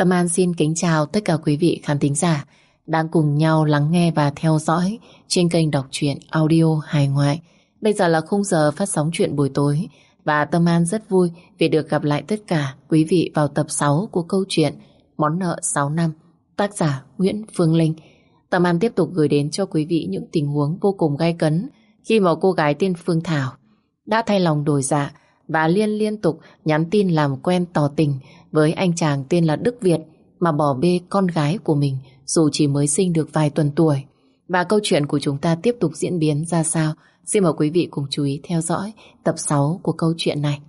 Tâm An xin kính chào tất cả quý vị khán thính giả đang cùng nhau lắng nghe và theo dõi trên kênh đọc truyện audio hài ngoại. Bây giờ là khung giờ phát sóng chuyện buổi tối và Tâm An rất vui vì được gặp lại tất cả quý vị vào tập 6 của câu chuyện Món nợ 6 năm, tác giả Nguyễn Phương Linh. Tâm An tiếp tục gửi đến cho quý vị những tình huống vô cùng gai cấn khi mà cô gái tên Phương Thảo đã thay lòng đổi dạ và liên liên tục nhắn tin làm quen tỏ tình với anh chàng tên là Đức Việt mà bỏ bê con gái của mình dù chỉ mới sinh được vài tuần tuổi. Và câu chuyện của chúng ta tiếp tục diễn biến ra sao? Xin mời quý vị cùng chú ý theo dõi tập 6 của câu chuyện này.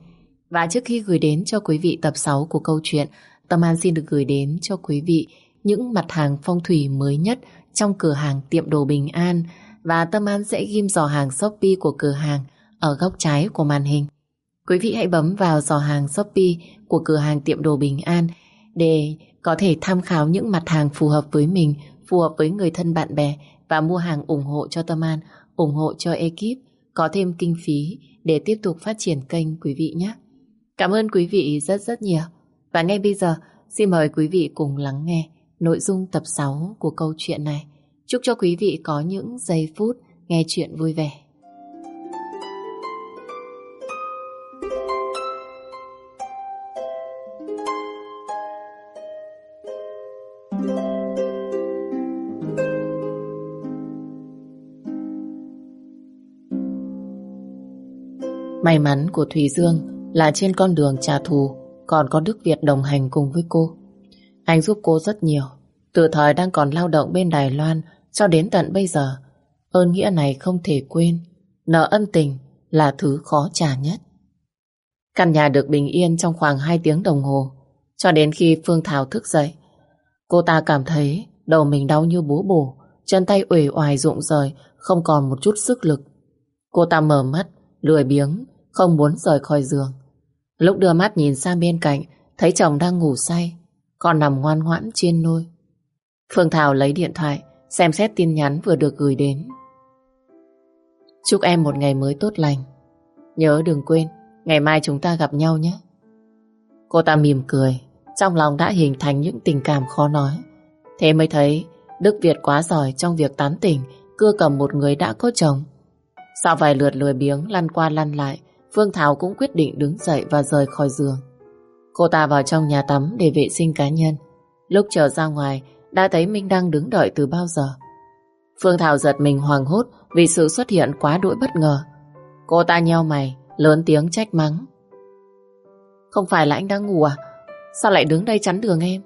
Và trước khi gửi đến cho quý vị tập 6 của câu chuyện, Tâm An xin được gửi đến cho quý vị những mặt hàng phong thủy mới nhất trong cửa hàng tiệm đồ Bình An và Tâm An sẽ ghim dò hàng Shopee của cửa hàng ở góc trái của màn hình. Quý vị hãy bấm vào giò hàng Shopee của cửa hàng tiệm đồ Bình An để có thể tham khảo những mặt hàng phù hợp với mình, phù hợp với người thân bạn bè và mua hàng ủng hộ cho Tâm An, ủng hộ cho ekip, có thêm kinh phí để tiếp tục phát triển kênh quý vị nhé. Cảm ơn quý vị rất rất nhiều. Và ngay bây giờ, xin mời quý vị cùng lắng nghe nội dung tập 6 của câu chuyện này. Chúc cho quý vị có những giây phút nghe chuyện vui vẻ. May mắn của Thùy Dương là trên con đường trả thù còn có Đức Việt đồng hành cùng với cô. Anh giúp cô rất nhiều, từ thời đang còn lao động bên Đài Loan cho đến tận bây giờ. Ơn nghĩa này không thể quên, nợ ân tình là thứ khó trả nhất. Căn nhà được bình yên trong khoảng 2 tiếng đồng hồ, cho đến khi Phương Thảo thức dậy. Cô ta cảm thấy đầu mình đau như bố bổ, chân tay uể oải rụng rời, không còn một chút sức lực. Cô ta mở mắt, lười biếng, không muốn rời khỏi giường. Lúc đưa mắt nhìn sang bên cạnh, thấy chồng đang ngủ say, còn nằm ngoan ngoãn trên nôi. Phương Thảo lấy điện thoại, xem xét tin nhắn vừa được gửi đến. Chúc em một ngày mới tốt lành. Nhớ đừng quên, ngày mai chúng ta gặp nhau nhé. Cô ta mỉm cười, trong lòng đã hình thành những tình cảm khó nói. Thế mới thấy Đức Việt quá giỏi trong việc tán tỉnh, cưa cầm một người đã có chồng. Sau vài lượt lười biếng lăn qua lăn lại, Phương Thảo cũng quyết định đứng dậy và rời khỏi giường. Cô ta vào trong nhà tắm để vệ sinh cá nhân. Lúc trở ra ngoài, đã thấy Minh đang đứng đợi từ bao giờ. Phương Thảo giật mình hoàng hốt vì sự xuất hiện quá đỗi bất ngờ. Cô ta nheo mày, lớn tiếng trách mắng. Không phải là anh đang ngủ à? Sao lại đứng đây chắn đường em?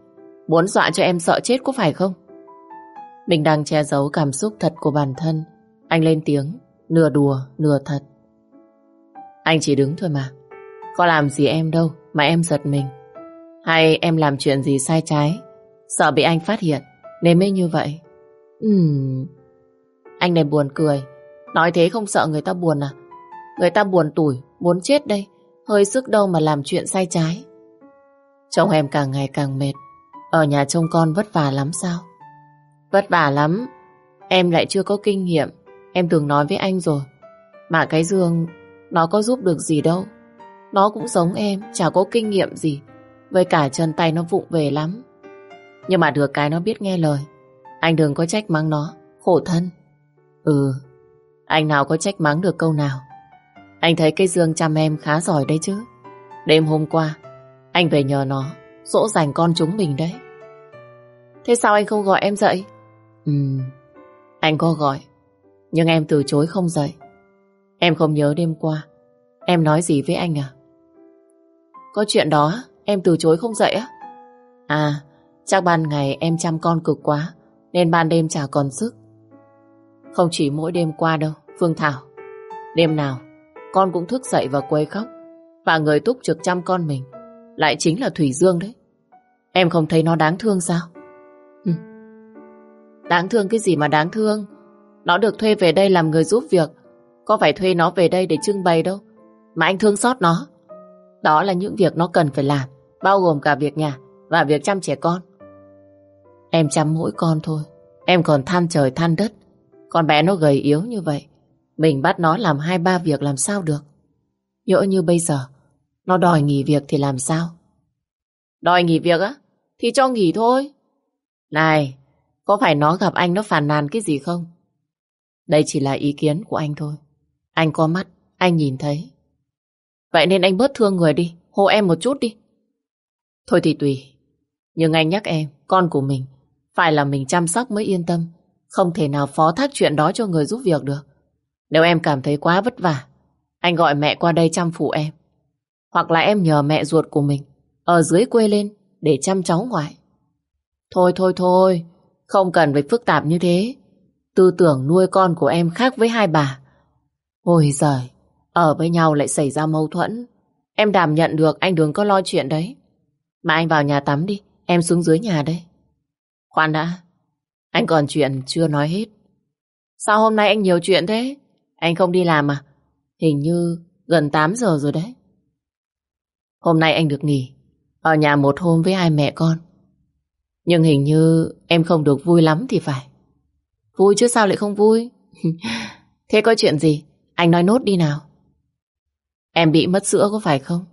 Muốn dọa cho em sợ chết có phải không? Mình đang che giấu cảm xúc thật của bản thân. Anh lên tiếng, nửa đùa, nửa thật. Anh chỉ đứng thôi mà. Có làm gì em đâu mà em giật mình. Hay em làm chuyện gì sai trái, sợ bị anh phát hiện, nên mới như vậy. Ừm... Anh này buồn cười. Nói thế không sợ người ta buồn à? Người ta buồn tủi, muốn chết đây. Hơi sức đâu mà làm chuyện sai trái. Chồng em càng ngày càng mệt. Ở nhà trông con vất vả lắm sao? Vất vả lắm. Em lại chưa có kinh nghiệm. Em từng nói với anh rồi. Mà cái Dương, nó có giúp được gì đâu. Nó cũng giống em, chả có kinh nghiệm gì. Với cả chân tay nó vụng về lắm. Nhưng mà được cái nó biết nghe lời. Anh đừng có trách mắng nó, khổ thân. Ừ, anh nào có trách mắng được câu nào. Anh thấy cây Dương chăm em khá giỏi đấy chứ. Đêm hôm qua, anh về nhờ nó, dỗ dành con chúng mình đấy. Thế sao anh không gọi em dậy? Ừ, anh có gọi, nhưng em từ chối không dậy. Em không nhớ đêm qua, em nói gì với anh à? Có chuyện đó, em từ chối không dậy á? À, chắc ban ngày em chăm con cực quá, nên ban đêm chả còn sức. Không chỉ mỗi đêm qua đâu, Phương Thảo. Đêm nào, con cũng thức dậy và quấy khóc. Và người túc trực chăm con mình lại chính là Thủy Dương đấy. Em không thấy nó đáng thương sao? Ừ. Đáng thương cái gì mà đáng thương? Nó được thuê về đây làm người giúp việc. Có phải thuê nó về đây để trưng bày đâu. Mà anh thương xót nó. Đó là những việc nó cần phải làm. Bao gồm cả việc nhà và việc chăm trẻ con. Em chăm mỗi con thôi. Em còn than trời than đất. Con bé nó gầy yếu như vậy. Mình bắt nó làm hai ba việc làm sao được. Nhỡ như bây giờ nó đòi nghỉ việc thì làm sao? Đòi nghỉ việc á? thì cho nghỉ thôi. Này, có phải nó gặp anh nó phàn nàn cái gì không? Đây chỉ là ý kiến của anh thôi. Anh có mắt, anh nhìn thấy. Vậy nên anh bớt thương người đi, hô em một chút đi. Thôi thì tùy. Nhưng anh nhắc em, con của mình, phải là mình chăm sóc mới yên tâm. Không thể nào phó thác chuyện đó cho người giúp việc được. Nếu em cảm thấy quá vất vả, anh gọi mẹ qua đây chăm phụ em. Hoặc là em nhờ mẹ ruột của mình ở dưới quê lên để chăm cháu ngoại. Thôi thôi thôi, không cần phải phức tạp như thế. Tư tưởng nuôi con của em khác với hai bà. Ôi giời, ở với nhau lại xảy ra mâu thuẫn. Em đảm nhận được anh đừng có lo chuyện đấy. Mà anh vào nhà tắm đi, em xuống dưới nhà đây. Khoan đã, anh còn chuyện chưa nói hết. Sao hôm nay anh nhiều chuyện thế? Anh không đi làm à? Hình như gần 8 giờ rồi đấy. Hôm nay anh được nghỉ, ở nhà một hôm với hai mẹ con. Nhưng hình như em không được vui lắm thì phải. Vui chứ sao lại không vui? Thế có chuyện gì? Anh nói nốt đi nào. Em bị mất sữa có phải không?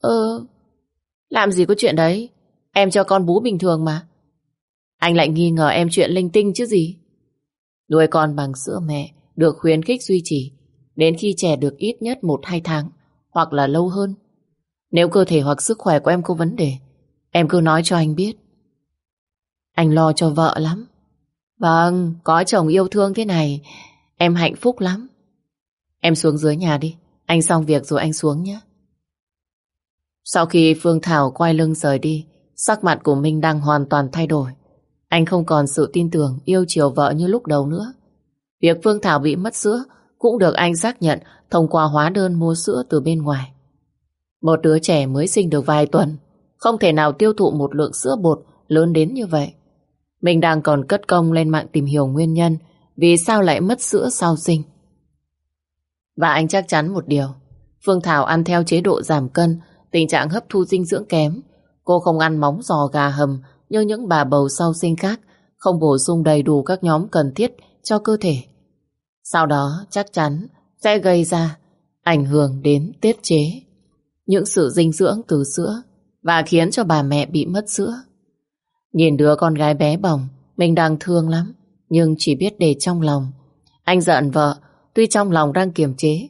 Ờ, làm gì có chuyện đấy? Em cho con bú bình thường mà. Anh lại nghi ngờ em chuyện linh tinh chứ gì. Nuôi con bằng sữa mẹ được khuyến khích duy trì đến khi trẻ được ít nhất 1-2 tháng hoặc là lâu hơn. Nếu cơ thể hoặc sức khỏe của em có vấn đề, em cứ nói cho anh biết. Anh lo cho vợ lắm. Vâng, có chồng yêu thương thế này, em hạnh phúc lắm. Em xuống dưới nhà đi, anh xong việc rồi anh xuống nhé. Sau khi Phương Thảo quay lưng rời đi, sắc mặt của Minh đang hoàn toàn thay đổi. Anh không còn sự tin tưởng, yêu chiều vợ như lúc đầu nữa. Việc Phương Thảo bị mất sữa cũng được anh xác nhận thông qua hóa đơn mua sữa từ bên ngoài. Một đứa trẻ mới sinh được vài tuần, không thể nào tiêu thụ một lượng sữa bột lớn đến như vậy. Mình đang còn cất công lên mạng tìm hiểu nguyên nhân vì sao lại mất sữa sau sinh. Và anh chắc chắn một điều, Phương Thảo ăn theo chế độ giảm cân, tình trạng hấp thu dinh dưỡng kém. Cô không ăn móng giò gà hầm như những bà bầu sau sinh khác, không bổ sung đầy đủ các nhóm cần thiết cho cơ thể. Sau đó chắc chắn sẽ gây ra ảnh hưởng đến tiết chế những sự dinh dưỡng từ sữa và khiến cho bà mẹ bị mất sữa. Nhìn đứa con gái bé bỏng, mình đang thương lắm, nhưng chỉ biết để trong lòng. Anh giận vợ, tuy trong lòng đang kiềm chế,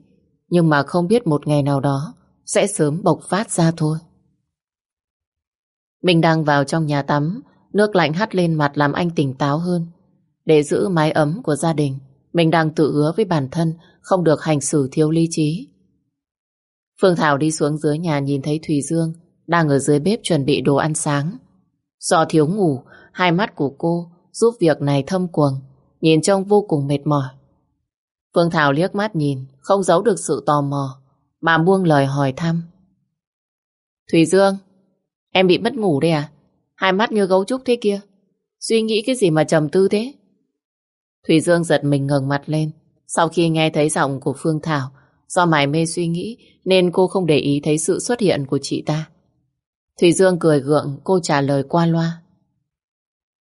nhưng mà không biết một ngày nào đó sẽ sớm bộc phát ra thôi. Mình đang vào trong nhà tắm, nước lạnh hắt lên mặt làm anh tỉnh táo hơn. Để giữ mái ấm của gia đình, mình đang tự hứa với bản thân không được hành xử thiếu lý trí. Phương Thảo đi xuống dưới nhà nhìn thấy Thùy Dương đang ở dưới bếp chuẩn bị đồ ăn sáng. Do thiếu ngủ, hai mắt của cô giúp việc này thâm quầng, nhìn trông vô cùng mệt mỏi. Phương Thảo liếc mắt nhìn, không giấu được sự tò mò, mà buông lời hỏi thăm. Thủy Dương, em bị mất ngủ đây à? Hai mắt như gấu trúc thế kia. Suy nghĩ cái gì mà trầm tư thế? Thủy Dương giật mình ngẩng mặt lên. Sau khi nghe thấy giọng của Phương Thảo, do mải mê suy nghĩ nên cô không để ý thấy sự xuất hiện của chị ta. Thủy Dương cười gượng, cô trả lời qua loa.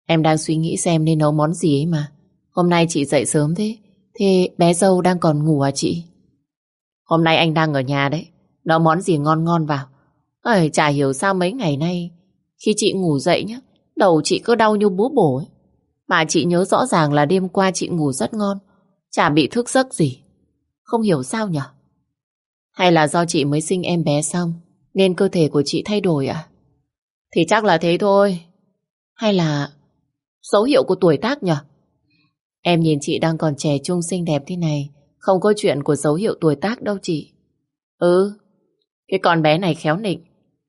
Em đang suy nghĩ xem nên nấu món gì ấy mà. Hôm nay chị dậy sớm thế. Thế bé dâu đang còn ngủ à chị? Hôm nay anh đang ở nhà đấy. Nấu món gì ngon ngon vào. Ơi, chả hiểu sao mấy ngày nay khi chị ngủ dậy nhá, đầu chị cứ đau như bú bổ ấy. Mà chị nhớ rõ ràng là đêm qua chị ngủ rất ngon. Chả bị thức giấc gì. Không hiểu sao nhở? Hay là do chị mới sinh em bé xong nên cơ thể của chị thay đổi à? Thì chắc là thế thôi. Hay là dấu hiệu của tuổi tác nhở? Em nhìn chị đang còn trẻ trung xinh đẹp thế này không có chuyện của dấu hiệu tuổi tác đâu chị. Ừ, cái con bé này khéo nịnh.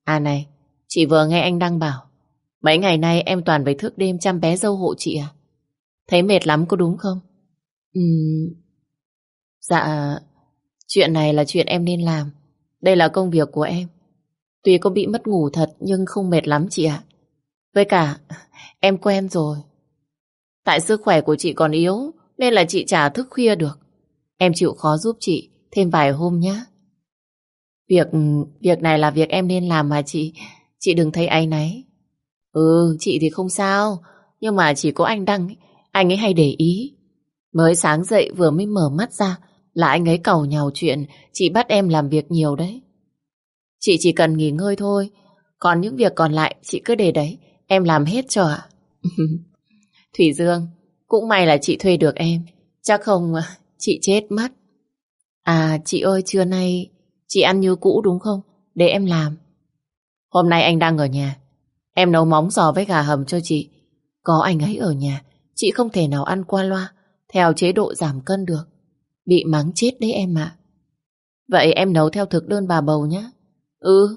À này, chị vừa nghe anh đang bảo mấy ngày nay em toàn phải thức đêm chăm bé dâu hộ chị à? Thấy mệt lắm có đúng không? ừ, Dạ, chuyện này là chuyện em nên làm. Đây là công việc của em. Tuy có bị mất ngủ thật nhưng không mệt lắm chị ạ. Với cả, em quen rồi. Tại sức khỏe của chị còn yếu nên là chị chả thức khuya được. Em chịu khó giúp chị thêm vài hôm nhé. Việc việc này là việc em nên làm mà chị. Chị đừng thấy áy náy. Ừ, chị thì không sao. Nhưng mà chỉ có anh Đăng, anh ấy hay để ý. Mới sáng dậy vừa mới mở mắt ra là anh ấy cầu nhào chuyện chị bắt em làm việc nhiều đấy. Chị chỉ cần nghỉ ngơi thôi. Còn những việc còn lại chị cứ để đấy. em làm hết cho ạ. Thủy Dương, cũng may là chị thuê được em. Chắc không à, chị chết mất. À chị ơi trưa nay chị ăn như cũ đúng không? Để em làm. Hôm nay anh đang ở nhà. Em nấu móng giò với gà hầm cho chị. Có anh ấy ở nhà, chị không thể nào ăn qua loa, theo chế độ giảm cân được. Bị mắng chết đấy em ạ. Vậy em nấu theo thực đơn bà bầu nhé. Ừ,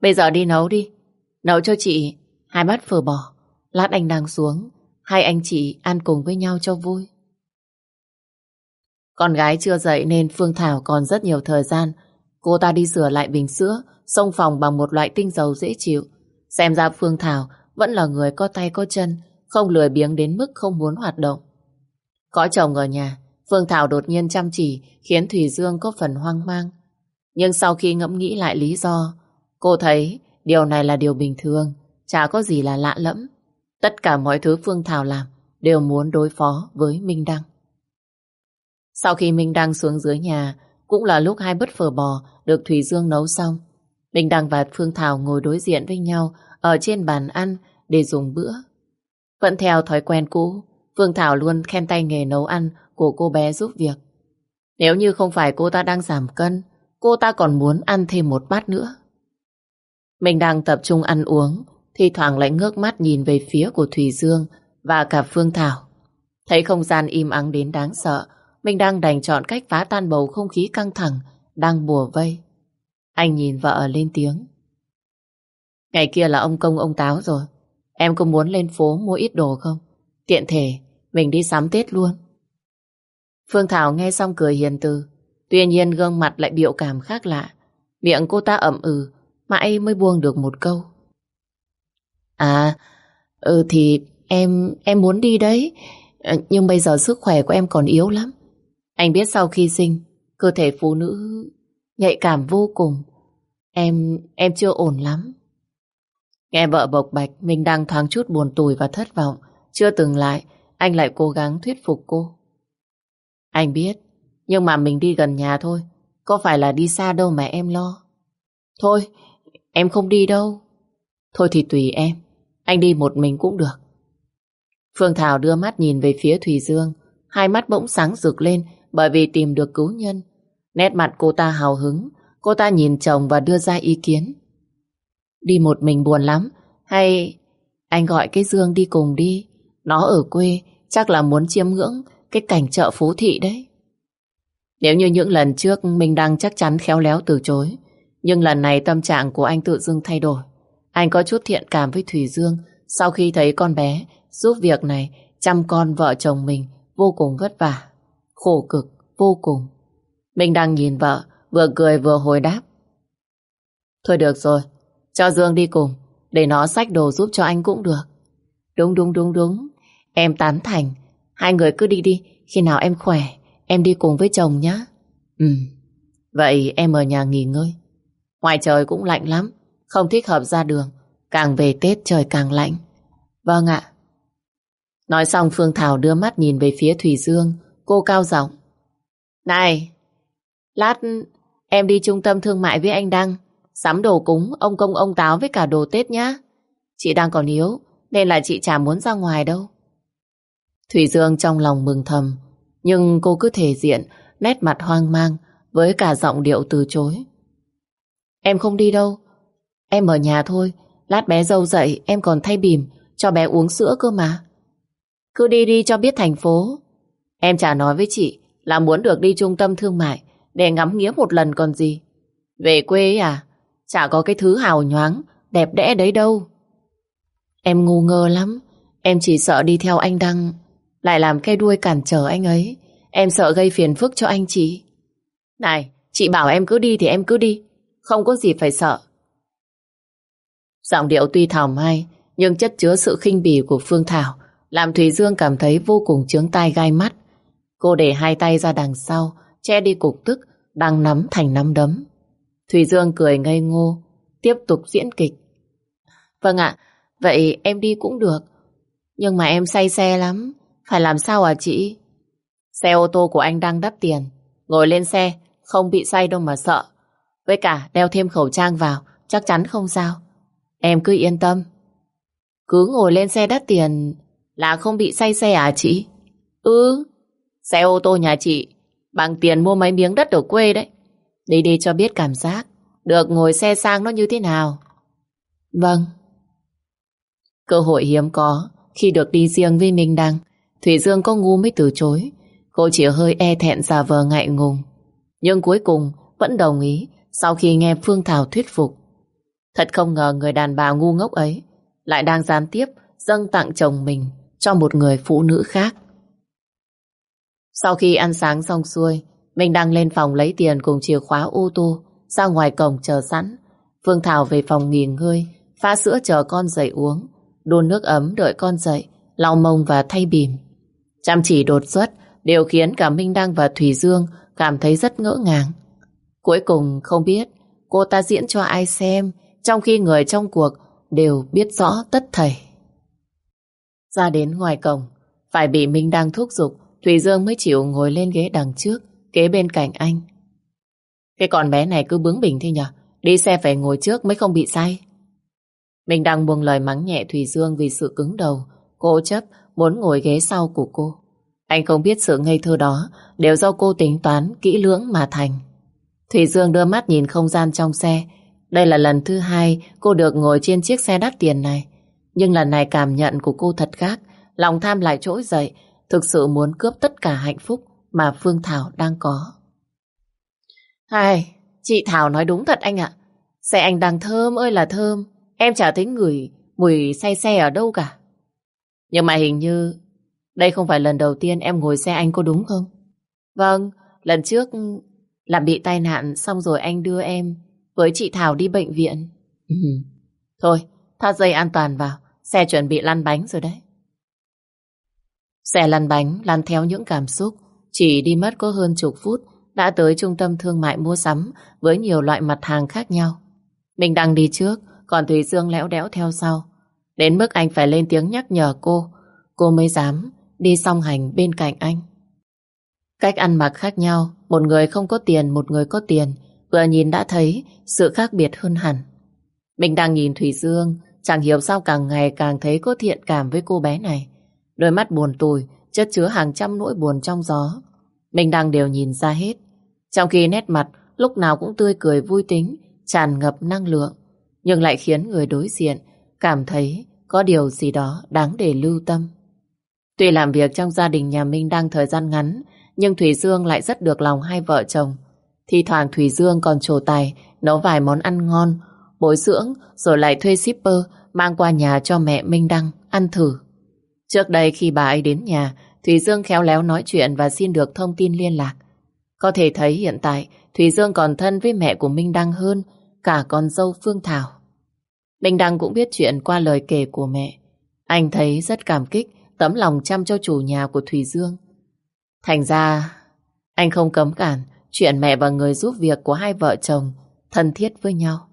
bây giờ đi nấu đi. Nấu cho chị hai bát phở bò. Lát anh đang xuống, hai anh chị ăn cùng với nhau cho vui. Con gái chưa dậy nên Phương Thảo còn rất nhiều thời gian. Cô ta đi sửa lại bình sữa, xông phòng bằng một loại tinh dầu dễ chịu. Xem ra Phương Thảo vẫn là người có tay có chân, không lười biếng đến mức không muốn hoạt động. Có chồng ở nhà, Phương Thảo đột nhiên chăm chỉ khiến Thủy Dương có phần hoang mang. Nhưng sau khi ngẫm nghĩ lại lý do, cô thấy điều này là điều bình thường, chả có gì là lạ lẫm. Tất cả mọi thứ Phương Thảo làm đều muốn đối phó với Minh Đăng. Sau khi Minh Đăng xuống dưới nhà, cũng là lúc hai bát phở bò được Thủy Dương nấu xong. Minh Đăng và Phương Thảo ngồi đối diện với nhau ở trên bàn ăn để dùng bữa. Vẫn theo thói quen cũ, Phương Thảo luôn khen tay nghề nấu ăn của cô bé giúp việc. Nếu như không phải cô ta đang giảm cân, cô ta còn muốn ăn thêm một bát nữa. Mình đang tập trung ăn uống, thì thoảng lại ngước mắt nhìn về phía của Thủy Dương và cả Phương Thảo. Thấy không gian im ắng đến đáng sợ, mình đang đành chọn cách phá tan bầu không khí căng thẳng, đang bùa vây. Anh nhìn vợ lên tiếng. Ngày kia là ông công ông táo rồi. Em có muốn lên phố mua ít đồ không? Tiện thể, mình đi sắm Tết luôn. Phương Thảo nghe xong cười hiền từ. Tuy nhiên gương mặt lại biểu cảm khác lạ. Miệng cô ta ẩm ừ, mãi mới buông được một câu. À, ừ thì em em muốn đi đấy. Ờ, nhưng bây giờ sức khỏe của em còn yếu lắm. Anh biết sau khi sinh, cơ thể phụ nữ nhạy cảm vô cùng. Em, em chưa ổn lắm. Nghe vợ bộc bạch, mình đang thoáng chút buồn tủi và thất vọng. Chưa từng lại, anh lại cố gắng thuyết phục cô. Anh biết, nhưng mà mình đi gần nhà thôi. Có phải là đi xa đâu mà em lo. Thôi, em không đi đâu. Thôi thì tùy em, anh đi một mình cũng được. Phương Thảo đưa mắt nhìn về phía Thùy Dương, hai mắt bỗng sáng rực lên bởi vì tìm được cứu nhân. Nét mặt cô ta hào hứng, cô ta nhìn chồng và đưa ra ý kiến. Đi một mình buồn lắm, hay anh gọi cái Dương đi cùng đi. Nó ở quê, chắc là muốn chiêm ngưỡng cái cảnh chợ phố thị đấy. Nếu như những lần trước Minh Đăng chắc chắn khéo léo từ chối, nhưng lần này tâm trạng của anh tự dưng thay đổi. Anh có chút thiện cảm với Thủy Dương sau khi thấy con bé giúp việc này chăm con vợ chồng mình vô cùng vất vả, khổ cực, vô cùng. Minh Đăng nhìn vợ, vừa cười vừa hồi đáp. Thôi được rồi, cho Dương đi cùng, để nó xách đồ giúp cho anh cũng được. Đúng đúng đúng đúng, em tán thành. Hai người cứ đi đi, khi nào em khỏe, em đi cùng với chồng nhá, Ừ, vậy em ở nhà nghỉ ngơi. Ngoài trời cũng lạnh lắm, không thích hợp ra đường. Càng về Tết trời càng lạnh. Vâng ạ. Nói xong Phương Thảo đưa mắt nhìn về phía Thủy Dương, cô cao giọng. Này, lát em đi trung tâm thương mại với anh Đăng, sắm đồ cúng, ông công ông táo với cả đồ Tết nhá. Chị đang còn yếu, nên là chị chả muốn ra ngoài đâu. Thủy Dương trong lòng mừng thầm, nhưng cô cứ thể diện, nét mặt hoang mang, với cả giọng điệu từ chối. Em không đi đâu, em ở nhà thôi, lát bé dâu dậy em còn thay bìm, cho bé uống sữa cơ mà. Cứ đi đi cho biết thành phố. Em chả nói với chị là muốn được đi trung tâm thương mại để ngắm nghía một lần còn gì. Về quê à, chả có cái thứ hào nhoáng, đẹp đẽ đấy đâu. Em ngu ngơ lắm, em chỉ sợ đi theo anh Đăng, lại làm cây đuôi cản trở anh ấy. Em sợ gây phiền phức cho anh chị. Này, chị bảo em cứ đi thì em cứ đi, không có gì phải sợ. Giọng điệu tuy thảo mai, nhưng chất chứa sự khinh bỉ của Phương Thảo làm Thùy Dương cảm thấy vô cùng chướng tai gai mắt. Cô để hai tay ra đằng sau, che đi cục tức, đang nắm thành nắm đấm. Thùy Dương cười ngây ngô, tiếp tục diễn kịch. Vâng ạ, vậy em đi cũng được. Nhưng mà em say xe lắm, phải làm sao à chị? Xe ô tô của anh đang đắp tiền, ngồi lên xe, không bị say đâu mà sợ. Với cả đeo thêm khẩu trang vào, chắc chắn không sao. Em cứ yên tâm. Cứ ngồi lên xe đắt tiền là không bị say xe à chị? Ừ, xe ô tô nhà chị bằng tiền mua mấy miếng đất ở quê đấy. Đi đi cho biết cảm giác được ngồi xe sang nó như thế nào. Vâng. Cơ hội hiếm có khi được đi riêng với Minh Đăng. Thủy Dương có ngu mới từ chối. Cô chỉ hơi e thẹn giả vờ ngại ngùng. Nhưng cuối cùng vẫn đồng ý sau khi nghe Phương Thảo thuyết phục. Thật không ngờ người đàn bà ngu ngốc ấy lại đang gián tiếp dâng tặng chồng mình cho một người phụ nữ khác. Sau khi ăn sáng xong xuôi, mình đang lên phòng lấy tiền cùng chìa khóa ô tô ra ngoài cổng chờ sẵn. Phương Thảo về phòng nghỉ ngơi, pha sữa chờ con dậy uống, đun nước ấm đợi con dậy, lau mông và thay bìm. Chăm chỉ đột xuất đều khiến cả Minh Đăng và Thủy Dương cảm thấy rất ngỡ ngàng. Cuối cùng không biết cô ta diễn cho ai xem trong khi người trong cuộc đều biết rõ tất thảy. Ra đến ngoài cổng, phải bị Minh Đăng thúc giục, Thủy Dương mới chịu ngồi lên ghế đằng trước, kế bên cạnh anh. Cái con bé này cứ bướng bỉnh thế nhở, đi xe phải ngồi trước mới không bị say. Minh Đăng buông lời mắng nhẹ Thủy Dương vì sự cứng đầu, cô chấp muốn ngồi ghế sau của cô. Anh không biết sự ngây thơ đó đều do cô tính toán kỹ lưỡng mà thành. Thủy Dương đưa mắt nhìn không gian trong xe. Đây là lần thứ hai cô được ngồi trên chiếc xe đắt tiền này. Nhưng lần này cảm nhận của cô thật khác. Lòng tham lại trỗi dậy, thực sự muốn cướp tất cả hạnh phúc mà Phương Thảo đang có. Hai, chị Thảo nói đúng thật anh ạ. Xe anh đang thơm ơi là thơm. Em chả thấy ngửi mùi say xe ở đâu cả. Nhưng mà hình như đây không phải lần đầu tiên em ngồi xe anh có đúng không? Vâng, lần trước là bị tai nạn xong rồi anh đưa em với chị Thảo đi bệnh viện. Ừ. Thôi, thắt dây an toàn vào, xe chuẩn bị lăn bánh rồi đấy. Xe lăn bánh lăn theo những cảm xúc, chỉ đi mất có hơn chục phút đã tới trung tâm thương mại mua sắm với nhiều loại mặt hàng khác nhau. Mình đang đi trước, còn Thùy Dương lẽo đẽo theo sau. Đến mức anh phải lên tiếng nhắc nhở cô, cô mới dám đi song hành bên cạnh anh. Cách ăn mặc khác nhau, một người không có tiền, một người có tiền, vừa nhìn đã thấy sự khác biệt hơn hẳn. Mình đang nhìn Thủy Dương, chẳng hiểu sao càng ngày càng thấy có thiện cảm với cô bé này. Đôi mắt buồn tùi chất chứa hàng trăm nỗi buồn trong gió. Mình đang đều nhìn ra hết. Trong khi nét mặt lúc nào cũng tươi cười vui tính, tràn ngập năng lượng, nhưng lại khiến người đối diện cảm thấy có điều gì đó đáng để lưu tâm. Tuy làm việc trong gia đình nhà Minh đang thời gian ngắn, nhưng Thủy Dương lại rất được lòng hai vợ chồng. Thì thoảng Thủy Dương còn trổ tài nấu vài món ăn ngon, bồi dưỡng rồi lại thuê shipper mang qua nhà cho mẹ Minh Đăng ăn thử. Trước đây khi bà ấy đến nhà, Thủy Dương khéo léo nói chuyện và xin được thông tin liên lạc. Có thể thấy hiện tại Thủy Dương còn thân với mẹ của Minh Đăng hơn cả con dâu Phương Thảo. Minh Đăng cũng biết chuyện qua lời kể của mẹ. Anh thấy rất cảm kích tấm lòng chăm cho chủ nhà của Thủy Dương. Thành ra, anh không cấm cản chuyện mẹ và người giúp việc của hai vợ chồng thân thiết với nhau.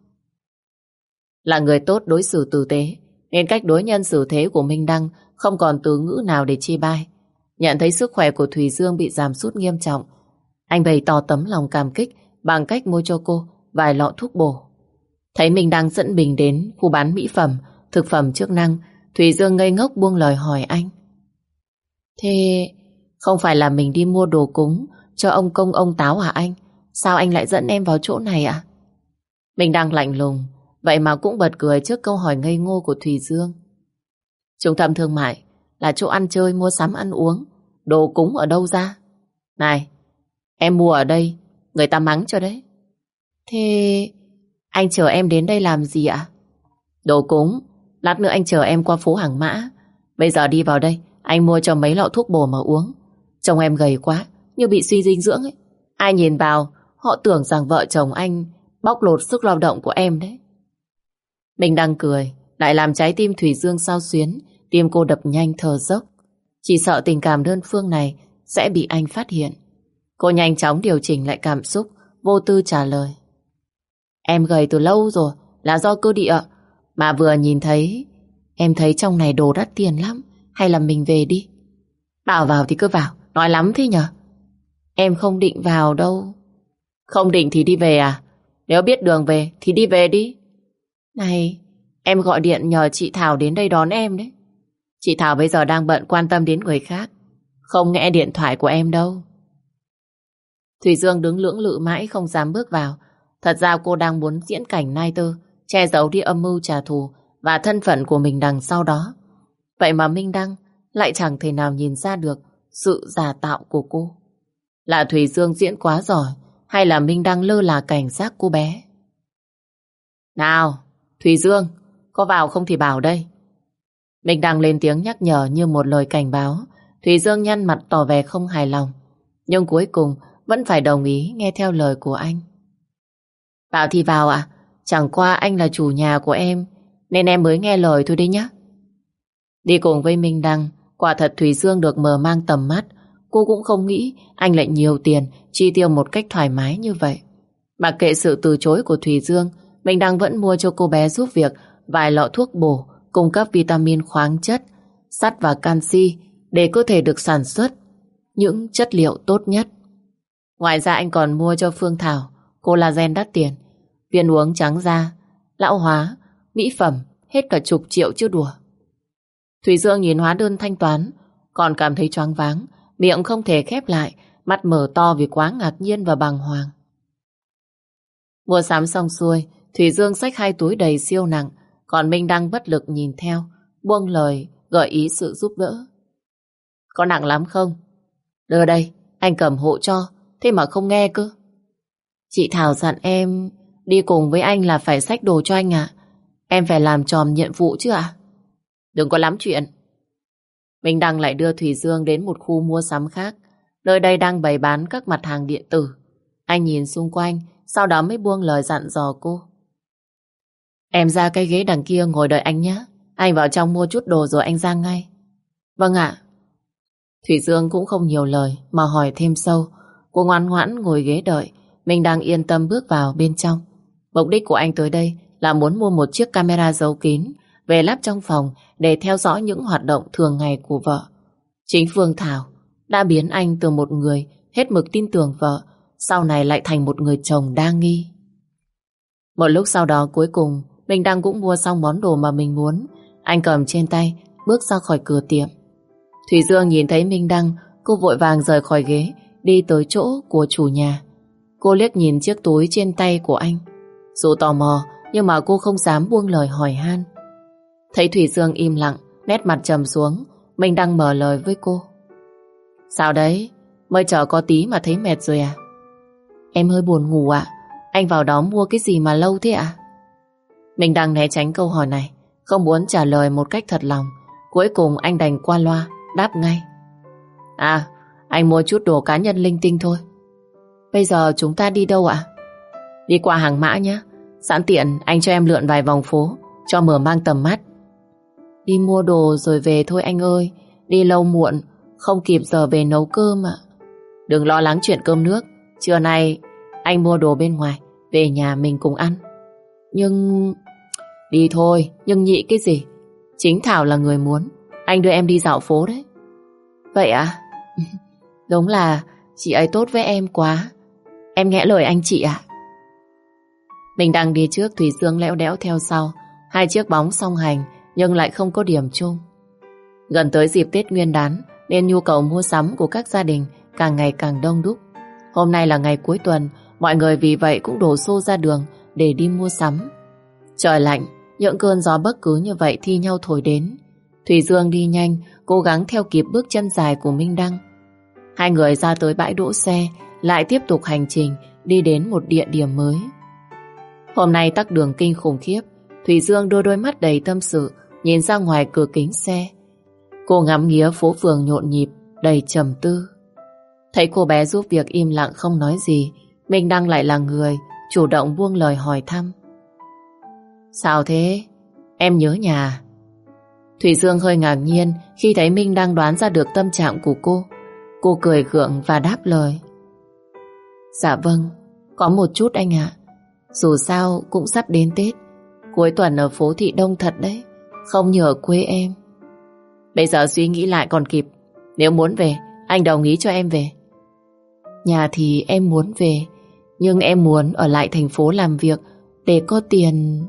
Là người tốt đối xử tử tế, nên cách đối nhân xử thế của Minh Đăng không còn từ ngữ nào để chi bai. Nhận thấy sức khỏe của Thùy Dương bị giảm sút nghiêm trọng, anh bày tỏ tấm lòng cảm kích bằng cách mua cho cô vài lọ thuốc bổ. Thấy mình đang dẫn Bình đến khu bán mỹ phẩm, thực phẩm chức năng, Thủy Dương ngây ngốc buông lời hỏi anh. Thế không phải là mình đi mua đồ cúng cho ông công ông táo hả anh? Sao anh lại dẫn em vào chỗ này ạ? Mình đang lạnh lùng, vậy mà cũng bật cười trước câu hỏi ngây ngô của Thùy Dương. Trung tâm thương mại là chỗ ăn chơi, mua sắm, ăn uống. Đồ cúng ở đâu ra? Này, em mua ở đây, người ta mắng cho đấy. Thế anh chờ em đến đây làm gì ạ? Đồ cúng, lát nữa anh chờ em qua phố hàng mã. Bây giờ đi vào đây, anh mua cho mấy lọ thuốc bổ mà uống. Chồng em gầy quá, như bị suy dinh dưỡng ấy. Ai nhìn vào, họ tưởng rằng vợ chồng anh bóc lột sức lao động của em đấy. Mình đang cười, lại làm trái tim Thủy Dương sao xuyến, tim cô đập nhanh thở dốc. Chỉ sợ tình cảm đơn phương này sẽ bị anh phát hiện. Cô nhanh chóng điều chỉnh lại cảm xúc, vô tư trả lời. Em gầy từ lâu rồi, là do cơ địa. Mà vừa nhìn thấy, em thấy trong này đồ đắt tiền lắm. Hay là mình về đi? Bảo vào thì cứ vào, nói lắm thế nhở? Em không định vào đâu. Không định thì đi về à? Nếu biết đường về thì đi về đi. Này, em gọi điện nhờ chị Thảo đến đây đón em đấy. Chị Thảo bây giờ đang bận quan tâm đến người khác. Không nghe điện thoại của em đâu. Thủy Dương đứng lưỡng lự mãi không dám bước vào. Thật ra cô đang muốn diễn cảnh nai tư, che giấu đi âm mưu trả thù và thân phận của mình đằng sau đó. Vậy mà Minh Đăng lại chẳng thể nào nhìn ra được sự giả tạo của cô. Là Thủy Dương diễn quá giỏi hay là Minh Đăng lơ là cảnh giác cô bé? Nào, Thủy Dương, có vào không thì bảo đây. Minh Đăng lên tiếng nhắc nhở như một lời cảnh báo. Thủy Dương nhăn mặt tỏ vẻ không hài lòng. Nhưng cuối cùng vẫn phải đồng ý nghe theo lời của anh. Vào thì vào ạ. Chẳng qua anh là chủ nhà của em, nên em mới nghe lời thôi đấy nhá. Đi cùng với Minh Đăng, quả thật Thủy Dương được mở mang tầm mắt cô cũng không nghĩ anh lại nhiều tiền, chi tiêu một cách thoải mái như vậy. Mặc kệ sự từ chối của Thủy Dương, Minh Đăng vẫn mua cho cô bé giúp việc vài lọ thuốc bổ, cung cấp vitamin khoáng chất, sắt và canxi để cơ thể được sản xuất, những chất liệu tốt nhất. Ngoài ra anh còn mua cho Phương Thảo collagen đắt tiền, viên uống trắng da, lão hóa, mỹ phẩm, hết cả chục triệu chưa đùa. Thủy Dương nhìn hóa đơn thanh toán, còn cảm thấy choáng váng, miệng không thể khép lại, mắt mở to vì quá ngạc nhiên và bàng hoàng. Mua sắm xong xuôi, Thủy Dương xách hai túi đầy siêu nặng, còn Minh đang bất lực nhìn theo, buông lời, gợi ý sự giúp đỡ. Có nặng lắm không? Đưa đây, anh cầm hộ cho, thế mà không nghe cơ. Chị Thảo dặn em đi cùng với anh là phải xách đồ cho anh ạ. Em phải làm tròn nhiệm vụ chứ ạ? Đừng có lắm chuyện. Minh Đăng lại đưa Thủy Dương đến một khu mua sắm khác. Nơi đây đang bày bán các mặt hàng điện tử. Anh nhìn xung quanh, sau đó mới buông lời dặn dò cô. Em ra cái ghế đằng kia ngồi đợi anh nhé. Anh vào trong mua chút đồ rồi anh ra ngay. Vâng ạ. Thủy Dương cũng không nhiều lời mà hỏi thêm sâu. Cô ngoan ngoãn ngồi ghế đợi. Mình đang yên tâm bước vào bên trong. Mục đích của anh tới đây là muốn mua một chiếc camera giấu kín về lắp trong phòng để theo dõi những hoạt động thường ngày của vợ. Chính Phương Thảo đã biến anh từ một người hết mực tin tưởng vợ, sau này lại thành một người chồng đa nghi. Một lúc sau đó cuối cùng, mình đang cũng mua xong món đồ mà mình muốn Anh cầm trên tay, Bước ra khỏi cửa tiệm Thủy Dương nhìn thấy Minh Đăng, Cô vội vàng rời khỏi ghế, Đi tới chỗ của chủ nhà Cô liếc nhìn chiếc túi trên tay của anh. Dù tò mò Nhưng mà cô không dám buông lời hỏi han. Thấy Thủy Dương im lặng Nét mặt trầm xuống mình đang mở lời với cô. Sao đấy? Mới chờ có tí mà thấy mệt rồi à? Em hơi buồn ngủ ạ. Anh vào đó mua cái gì mà lâu thế ạ? Mình đang né tránh câu hỏi này, không muốn trả lời một cách thật lòng. Cuối cùng anh đành qua loa, đáp ngay. À, anh mua chút đồ cá nhân linh tinh thôi. Bây giờ chúng ta đi đâu ạ? Đi qua hàng mã nhé. Sẵn tiện anh cho em lượn vài vòng phố, cho mở mang tầm mắt. Đi mua đồ rồi về thôi anh ơi. Đi lâu muộn, không kịp giờ về nấu cơm ạ. Đừng lo lắng chuyện cơm nước. Trưa nay anh mua đồ bên ngoài, về nhà mình cùng ăn. Nhưng Đi thôi, nhưng nhị cái gì? Chính Thảo là người muốn. Anh đưa em đi dạo phố đấy. Vậy à? Đúng là chị ấy tốt với em quá. Em nghe lời anh chị ạ. Mình đang đi trước Thủy Dương lẽo đẽo theo sau. Hai chiếc bóng song hành nhưng lại không có điểm chung. Gần tới dịp Tết Nguyên đán nên nhu cầu mua sắm của các gia đình càng ngày càng đông đúc. Hôm nay là ngày cuối tuần, mọi người vì vậy cũng đổ xô ra đường để đi mua sắm. Trời lạnh, những cơn gió bất cứ như vậy thi nhau thổi đến. Thủy Dương đi nhanh, cố gắng theo kịp bước chân dài của Minh Đăng. Hai người ra tới bãi đỗ xe, lại tiếp tục hành trình đi đến một địa điểm mới. Hôm nay tắc đường kinh khủng khiếp, Thủy Dương đôi đôi mắt đầy tâm sự, nhìn ra ngoài cửa kính xe. Cô ngắm nghía phố phường nhộn nhịp, đầy trầm tư. Thấy cô bé giúp việc im lặng không nói gì, Minh Đăng lại là người chủ động buông lời hỏi thăm. Sao thế? Em nhớ nhà. Thủy Dương hơi ngạc nhiên khi thấy Minh đang đoán ra được tâm trạng của cô. Cô cười gượng và đáp lời. Dạ vâng, có một chút anh ạ. Dù sao cũng sắp đến Tết. Cuối tuần ở phố thị đông thật đấy. Không nhờ quê em. Bây giờ suy nghĩ lại còn kịp. Nếu muốn về, anh đồng ý cho em về. Nhà thì em muốn về, nhưng em muốn ở lại thành phố làm việc để có tiền...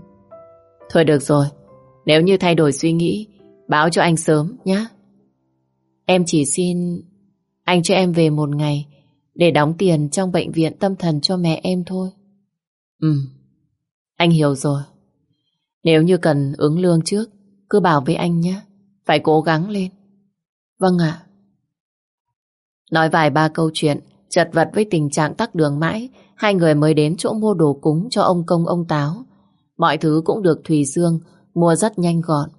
Thôi được rồi, Nếu như thay đổi suy nghĩ, báo cho anh sớm nhé. Em chỉ xin anh cho em về một ngày để đóng tiền trong bệnh viện tâm thần cho mẹ em thôi. Ừ, anh hiểu rồi. Nếu như cần ứng lương trước, cứ bảo với anh nhé. Phải cố gắng lên. Vâng ạ. Nói vài ba câu chuyện, chật vật với tình trạng tắc đường mãi, hai người mới đến chỗ mua đồ cúng cho ông công ông táo. Mọi thứ cũng được Thùy Dương mua rất nhanh gọn.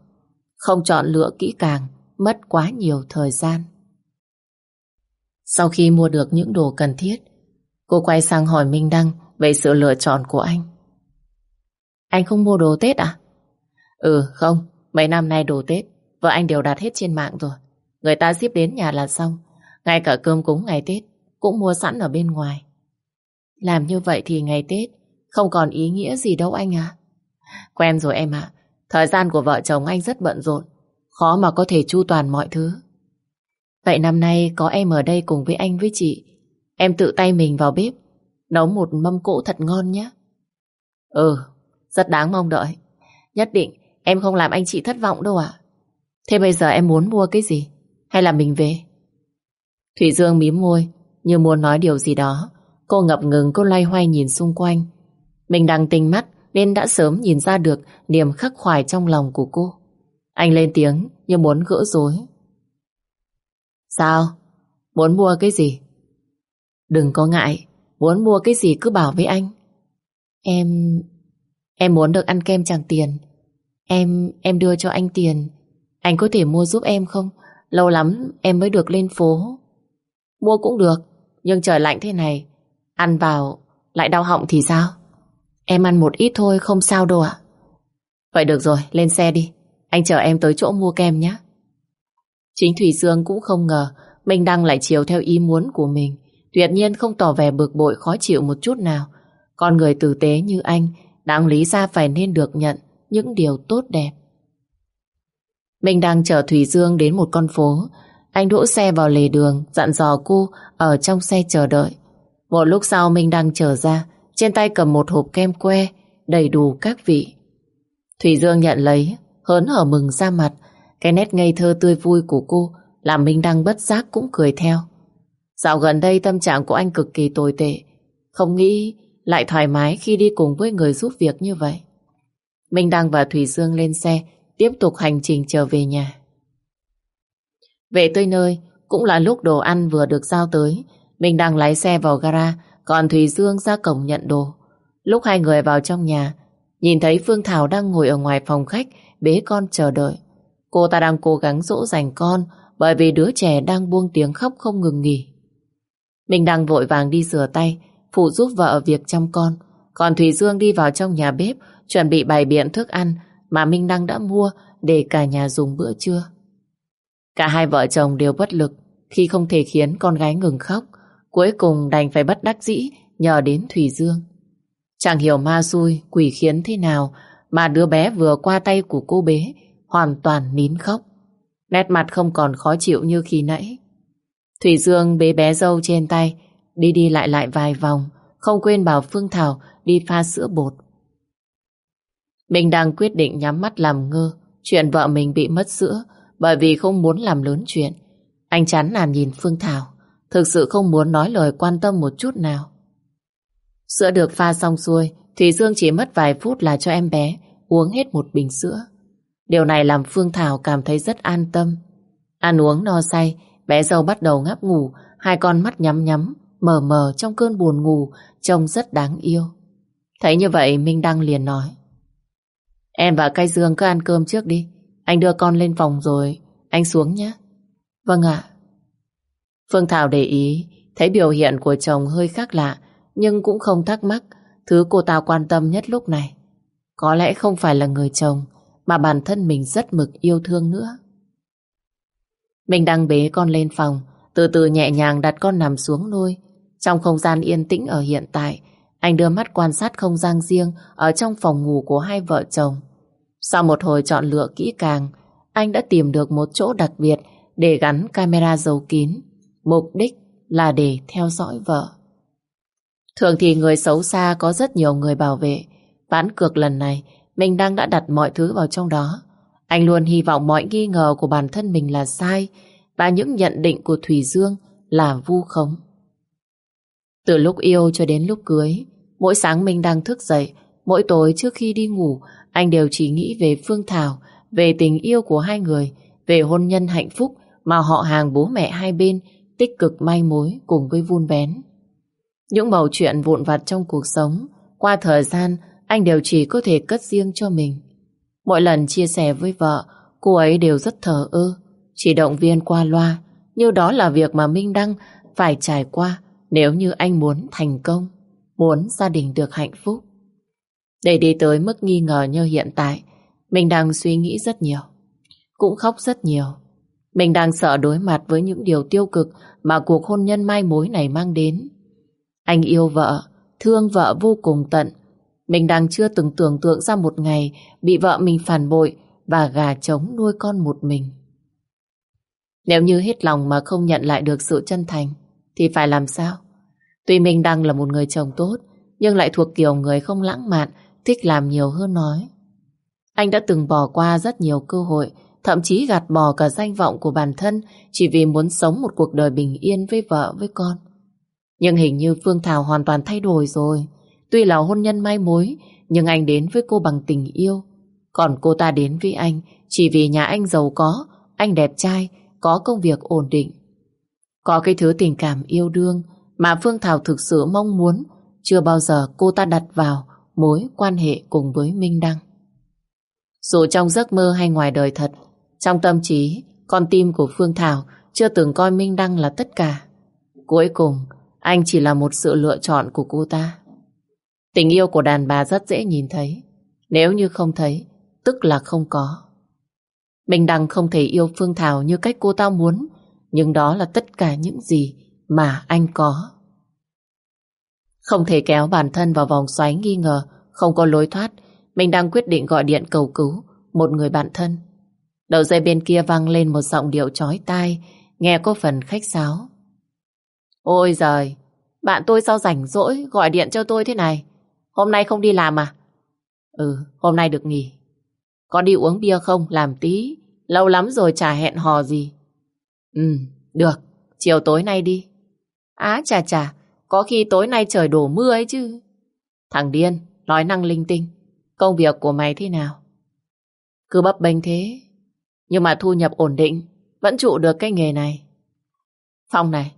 Không chọn lựa kỹ càng, mất quá nhiều thời gian. Sau khi mua được những đồ cần thiết, cô quay sang hỏi Minh Đăng về sự lựa chọn của anh. Anh không mua đồ Tết à? Ừ, không. Mấy năm nay đồ Tết, vợ anh đều đặt hết trên mạng rồi. Người ta ship đến nhà là xong. Ngay cả cơm cúng ngày Tết cũng mua sẵn ở bên ngoài. Làm như vậy thì ngày Tết không còn ý nghĩa gì đâu anh à. Quen rồi em ạ. Thời gian của vợ chồng anh rất bận rộn. Khó mà có thể chu toàn mọi thứ. Vậy năm nay có em ở đây cùng với anh với chị. Em tự tay mình vào bếp. Nấu một mâm cỗ thật ngon nhé. Ừ, rất đáng mong đợi. Nhất định em không làm anh chị thất vọng đâu ạ. Thế bây giờ em muốn mua cái gì? Hay là mình về? Thủy Dương mím môi như muốn nói điều gì đó. Cô ngập ngừng cô loay hoay nhìn xung quanh. Mình đang tinh mắt nên đã sớm nhìn ra được niềm khắc khoải trong lòng của cô. Anh lên tiếng như muốn gỡ rối. Sao? Muốn mua cái gì? Đừng có ngại, muốn mua cái gì cứ bảo với anh. Em... Em muốn được ăn kem chẳng tiền. Em... Em đưa cho anh tiền. Anh có thể mua giúp em không? Lâu lắm em mới được lên phố. Mua cũng được, nhưng trời lạnh thế này, ăn vào lại đau họng thì sao? Em ăn một ít thôi, không sao đâu ạ. Vậy được rồi, lên xe đi. Anh chờ em tới chỗ mua kem nhé. Chính Thủy Dương cũng không ngờ Minh Đăng lại chiều theo ý muốn của mình. Tuyệt nhiên không tỏ vẻ bực bội khó chịu một chút nào. Con người tử tế như anh đáng lý ra phải nên được nhận những điều tốt đẹp. Minh Đăng chở Thủy Dương đến một con phố. Anh đỗ xe vào lề đường, dặn dò cô ở trong xe chờ đợi. Một lúc sau Minh Đăng trở ra, trên tay cầm một hộp kem que, đầy đủ các vị. Thủy Dương nhận lấy, hớn hở mừng ra mặt, cái nét ngây thơ tươi vui của cô làm Minh Đăng bất giác cũng cười theo. Dạo gần đây tâm trạng của anh cực kỳ tồi tệ. Không nghĩ lại thoải mái khi đi cùng với người giúp việc như vậy. Minh Đăng và Thủy Dương lên xe, tiếp tục hành trình trở về nhà. Về tới nơi, cũng là lúc đồ ăn vừa được giao tới. Minh Đăng lái xe vào gara, còn Thủy Dương ra cổng nhận đồ. Lúc hai người vào trong nhà, nhìn thấy Phương Thảo đang ngồi ở ngoài phòng khách, bế con chờ đợi. Cô ta đang cố gắng dỗ dành con bởi vì đứa trẻ đang buông tiếng khóc không ngừng nghỉ. Mình đang vội vàng đi rửa tay, phụ giúp vợ việc chăm con. Còn Thùy Dương đi vào trong nhà bếp, chuẩn bị bày biện thức ăn mà Minh Đăng đã mua để cả nhà dùng bữa trưa. Cả hai vợ chồng đều bất lực khi không thể khiến con gái ngừng khóc. Cuối cùng đành phải bất đắc dĩ nhờ đến Thùy Dương. Chẳng hiểu ma xui, quỷ khiến thế nào mà đứa bé vừa qua tay của cô bé hoàn toàn nín khóc. Nét mặt không còn khó chịu như khi nãy. Thủy Dương bế bé dâu trên tay, đi đi lại lại vài vòng, không quên bảo Phương Thảo đi pha sữa bột. Mình đang quyết định nhắm mắt làm ngơ, chuyện vợ mình bị mất sữa, bởi vì không muốn làm lớn chuyện. Anh chán nản nhìn Phương Thảo, thực sự không muốn nói lời quan tâm một chút nào. Sữa được pha xong xuôi, Thủy Dương chỉ mất vài phút là cho em bé uống hết một bình sữa. Điều này làm Phương Thảo cảm thấy rất an tâm. Ăn uống no say, bé dâu bắt đầu ngáp ngủ, hai con mắt nhắm nhắm, mờ mờ trong cơn buồn ngủ, trông rất đáng yêu. Thấy như vậy Minh Đăng liền nói. Em và cai Dương cứ ăn cơm trước đi. Anh đưa con lên phòng rồi, anh xuống nhé. Vâng ạ. Phương Thảo để ý, thấy biểu hiện của chồng hơi khác lạ, nhưng cũng không thắc mắc thứ cô ta quan tâm nhất lúc này. Có lẽ không phải là người chồng, mà bản thân mình rất mực yêu thương nữa. Mình đang bế con lên phòng, từ từ nhẹ nhàng đặt con nằm xuống nôi. Trong không gian yên tĩnh ở hiện tại, anh đưa mắt quan sát không gian riêng ở trong phòng ngủ của hai vợ chồng. Sau một hồi chọn lựa kỹ càng, anh đã tìm được một chỗ đặc biệt để gắn camera giấu kín. Mục đích là để theo dõi vợ. Thường thì người xấu xa có rất nhiều người bảo vệ. Ván cược lần này mình đang đã đặt mọi thứ vào trong đó. Anh luôn hy vọng mọi nghi ngờ của bản thân mình là sai và những nhận định của Thủy Dương là vu khống. Từ lúc yêu cho đến lúc cưới, mỗi sáng mình đang thức dậy, mỗi tối trước khi đi ngủ, anh đều chỉ nghĩ về Phương Thảo, về tình yêu của hai người, về hôn nhân hạnh phúc mà họ hàng bố mẹ hai bên tích cực may mối cùng với vun vén. Những bầu chuyện vụn vặt trong cuộc sống, qua thời gian anh đều chỉ có thể cất riêng cho mình. Mỗi lần chia sẻ với vợ, cô ấy đều rất thờ ơ, chỉ động viên qua loa, như đó là việc mà Minh Đăng phải trải qua nếu như anh muốn thành công, muốn gia đình được hạnh phúc. Để đi tới mức nghi ngờ như hiện tại, mình đang suy nghĩ rất nhiều, cũng khóc rất nhiều. Mình đang sợ đối mặt với những điều tiêu cực mà cuộc hôn nhân mai mối này mang đến. Anh yêu vợ, thương vợ vô cùng tận. Mình đang chưa từng tưởng tượng ra một ngày bị vợ mình phản bội và gà trống nuôi con một mình. Nếu như hết lòng mà không nhận lại được sự chân thành, thì phải làm sao? Tuy mình đang là một người chồng tốt, nhưng lại thuộc kiểu người không lãng mạn, thích làm nhiều hơn nói. Anh đã từng bỏ qua rất nhiều cơ hội, thậm chí gạt bỏ cả danh vọng của bản thân chỉ vì muốn sống một cuộc đời bình yên với vợ, với con. Nhưng hình như Phương Thảo hoàn toàn thay đổi rồi. Tuy là hôn nhân mai mối, nhưng anh đến với cô bằng tình yêu. Còn cô ta đến với anh chỉ vì nhà anh giàu có, anh đẹp trai, có công việc ổn định. Có cái thứ tình cảm yêu đương mà Phương Thảo thực sự mong muốn, chưa bao giờ cô ta đặt vào mối quan hệ cùng với Minh Đăng. Dù trong giấc mơ hay ngoài đời thật, trong tâm trí, con tim của Phương Thảo chưa từng coi Minh Đăng là tất cả. Cuối cùng, anh chỉ là một sự lựa chọn của cô ta. Tình yêu của đàn bà rất dễ nhìn thấy. Nếu như không thấy, tức là không có. Mình Đăng không thể yêu Phương Thảo như cách cô ta muốn, nhưng đó là tất cả những gì mà anh có. Không thể kéo bản thân vào vòng xoáy nghi ngờ, không có lối thoát, mình đang quyết định gọi điện cầu cứu một người bạn thân. Đầu dây bên kia vang lên một giọng điệu chói tai, nghe có phần khách sáo. Ôi giời, bạn tôi sao rảnh rỗi gọi điện cho tôi thế này? Hôm nay không đi làm à? Ừ, hôm nay được nghỉ. Có đi uống bia không? Làm tí. Lâu lắm rồi chả hẹn hò gì. Ừ, được. Chiều tối nay đi. Á chà chà, có khi tối nay trời đổ mưa ấy chứ. Thằng điên, nói năng linh tinh. Công việc của mày thế nào? Cứ bấp bênh thế. Nhưng mà thu nhập ổn định, vẫn trụ được cái nghề này. Phong này,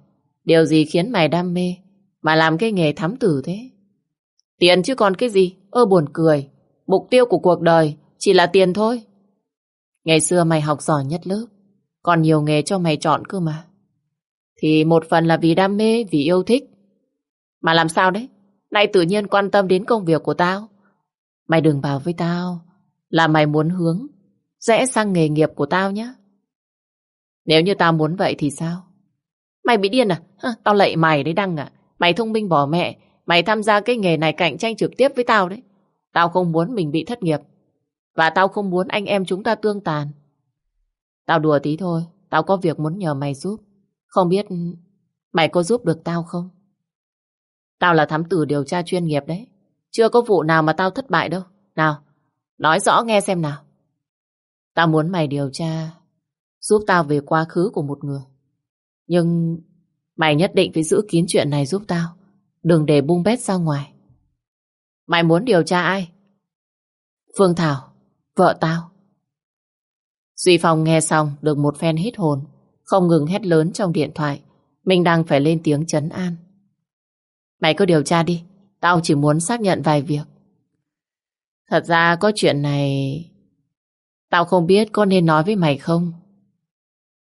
điều gì khiến mày đam mê mà làm cái nghề thám tử thế? Tiền chứ còn cái gì? Ơ buồn cười. Mục tiêu của cuộc đời chỉ là tiền thôi. Ngày xưa mày học giỏi nhất lớp, còn nhiều nghề cho mày chọn cơ mà. Thì một phần là vì đam mê, vì yêu thích. Mà làm sao đấy? Nay tự nhiên quan tâm đến công việc của tao. Mày đừng bảo với tao là mày muốn hướng rẽ sang nghề nghiệp của tao nhé. Nếu như tao muốn vậy thì sao? Mày bị điên à? Hả, tao lạy mày đấy Đăng à. Mày thông minh bỏ mẹ. Mày tham gia cái nghề này cạnh tranh trực tiếp với tao đấy. Tao không muốn mình bị thất nghiệp. Và tao không muốn anh em chúng ta tương tàn. Tao đùa tí thôi. Tao có việc muốn nhờ mày giúp. Không biết mày có giúp được tao không? Tao là thám tử điều tra chuyên nghiệp đấy. Chưa có vụ nào mà tao thất bại đâu. Nào, nói rõ nghe xem nào. Tao muốn mày điều tra giúp tao về quá khứ của một người. Nhưng mày nhất định phải giữ kín chuyện này giúp tao. Đừng để bung bét ra ngoài. Mày muốn điều tra ai? Phương Thảo, vợ tao. Duy Phong nghe xong được một phen hít hồn, không ngừng hét lớn trong điện thoại. Mình đang phải lên tiếng chấn an. Mày cứ điều tra đi, tao chỉ muốn xác nhận vài việc. Thật ra có chuyện này... Tao không biết có nên nói với mày không?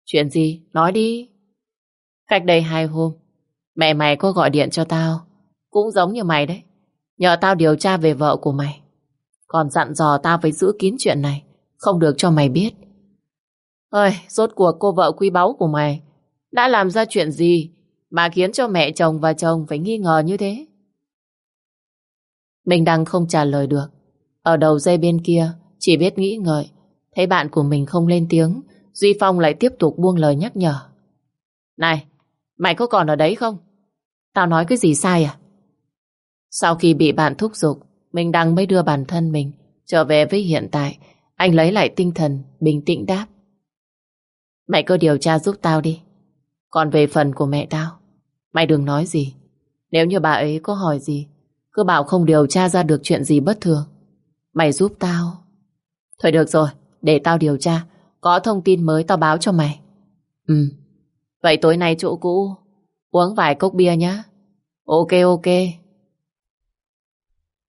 Chuyện gì? Nói đi. Cách đây hai hôm, mẹ mày có gọi điện cho tao. Cũng giống như mày đấy. Nhờ tao điều tra về vợ của mày. Còn dặn dò tao phải giữ kín chuyện này. Không được cho mày biết. Ơi, rốt cuộc cô vợ quý báu của mày đã làm ra chuyện gì mà khiến cho mẹ chồng và chồng phải nghi ngờ như thế? Mình đang không trả lời được. Ở đầu dây bên kia, chỉ biết nghĩ ngợi. Thấy bạn của mình không lên tiếng, Duy Phong lại tiếp tục buông lời nhắc nhở. Này, mày có còn ở đấy không? Tao nói cái gì sai à? Sau khi bị bạn thúc giục, mình đang mới đưa bản thân mình trở về với hiện tại. Anh lấy lại tinh thần, bình tĩnh đáp. Mày cứ điều tra giúp tao đi. Còn về phần của mẹ tao, mày đừng nói gì. Nếu như bà ấy có hỏi gì, cứ bảo không điều tra ra được chuyện gì bất thường. Mày giúp tao. Thôi được rồi, để tao điều tra. Có thông tin mới tao báo cho mày. Ừ, vậy tối nay chỗ cũ, uống vài cốc bia nhá. Ok ok.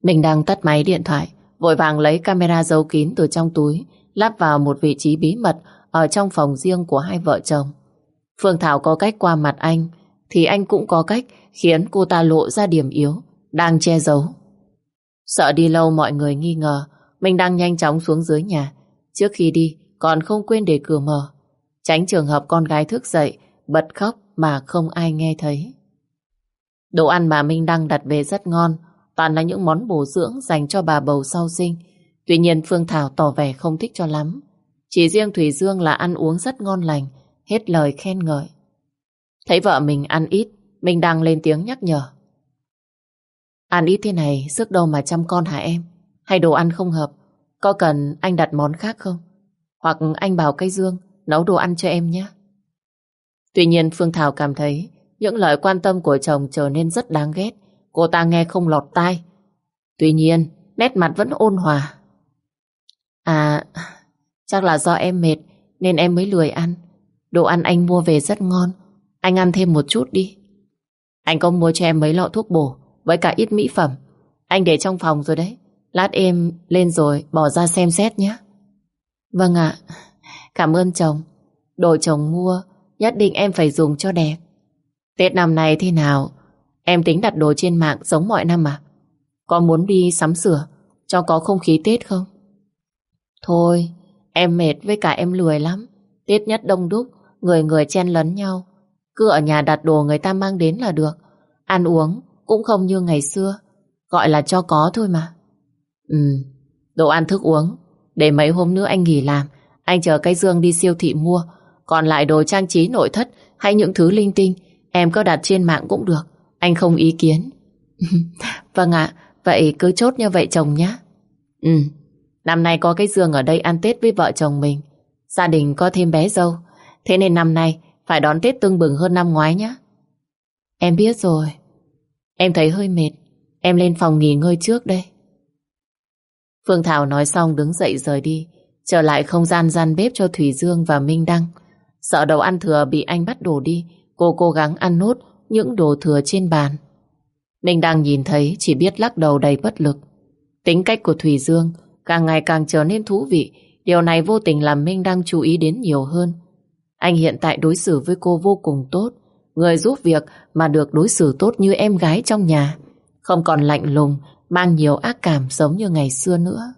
Mình đang tắt máy điện thoại, vội vàng lấy camera giấu kín từ trong túi, lắp vào một vị trí bí mật ở trong phòng riêng của hai vợ chồng. Phương Thảo có cách qua mặt anh, thì anh cũng có cách khiến cô ta lộ ra điểm yếu, đang che giấu. Sợ đi lâu mọi người nghi ngờ, mình đang nhanh chóng xuống dưới nhà. Trước khi đi, còn không quên để cửa mở. Tránh trường hợp con gái thức dậy, bật khóc mà không ai nghe thấy. Đồ ăn mà Minh Đăng đặt về rất ngon, toàn là những món bổ dưỡng dành cho bà bầu sau sinh. Tuy nhiên Phương Thảo tỏ vẻ không thích cho lắm. Chỉ riêng Thủy Dương là ăn uống rất ngon lành, hết lời khen ngợi. Thấy vợ mình ăn ít, Minh Đăng lên tiếng nhắc nhở. Ăn ít thế này, sức đâu mà chăm con hả em? Hay đồ ăn không hợp? Có cần anh đặt món khác không? Hoặc anh bảo cây dương nấu đồ ăn cho em nhé. Tuy nhiên Phương Thảo cảm thấy những lời quan tâm của chồng trở nên rất đáng ghét. Cô ta nghe không lọt tai. Tuy nhiên, nét mặt vẫn ôn hòa. À, chắc là do em mệt nên em mới lười ăn. Đồ ăn anh mua về rất ngon. Anh ăn thêm một chút đi. Anh có mua cho em mấy lọ thuốc bổ với cả ít mỹ phẩm. Anh để trong phòng rồi đấy. Lát em lên rồi bỏ ra xem xét nhé. Vâng ạ. Cảm ơn chồng. Đồ chồng mua nhất định em phải dùng cho đẹp. Tết năm nay thế nào? Em tính đặt đồ trên mạng giống mọi năm à? có muốn đi sắm sửa cho có không khí Tết không? Thôi, em mệt với cả em lười lắm. Tết nhất đông đúc, người người chen lấn nhau. Cứ ở nhà đặt đồ người ta mang đến là được. Ăn uống cũng không như ngày xưa. Gọi là cho có thôi mà. Ừ, đồ ăn thức uống. Để mấy hôm nữa anh nghỉ làm. Anh chờ cái dương đi siêu thị mua. Còn lại đồ trang trí nội thất hay những thứ linh tinh em có đặt trên mạng cũng được. Anh không ý kiến. vâng ạ, vậy cứ chốt như vậy chồng nhé. Ừ, năm nay có cái giường ở đây ăn Tết với vợ chồng mình. Gia đình có thêm bé dâu. Thế nên năm nay phải đón Tết tương bừng hơn năm ngoái nhé. Em biết rồi. Em thấy hơi mệt. Em lên phòng nghỉ ngơi trước đây. Phương Thảo nói xong đứng dậy rời đi. Trở lại không gian gian bếp cho Thủy Dương và Minh Đăng. Sợ đầu ăn thừa bị anh bắt đổ đi. Cô cố gắng ăn nốt những đồ thừa trên bàn. Minh đang nhìn thấy chỉ biết lắc đầu đầy bất lực. Tính cách của Thủy Dương càng ngày càng trở nên thú vị. Điều này vô tình làm Minh đang chú ý đến nhiều hơn. Anh hiện tại đối xử với cô vô cùng tốt. Người giúp việc mà được đối xử tốt như em gái trong nhà. Không còn lạnh lùng, mang nhiều ác cảm giống như ngày xưa nữa.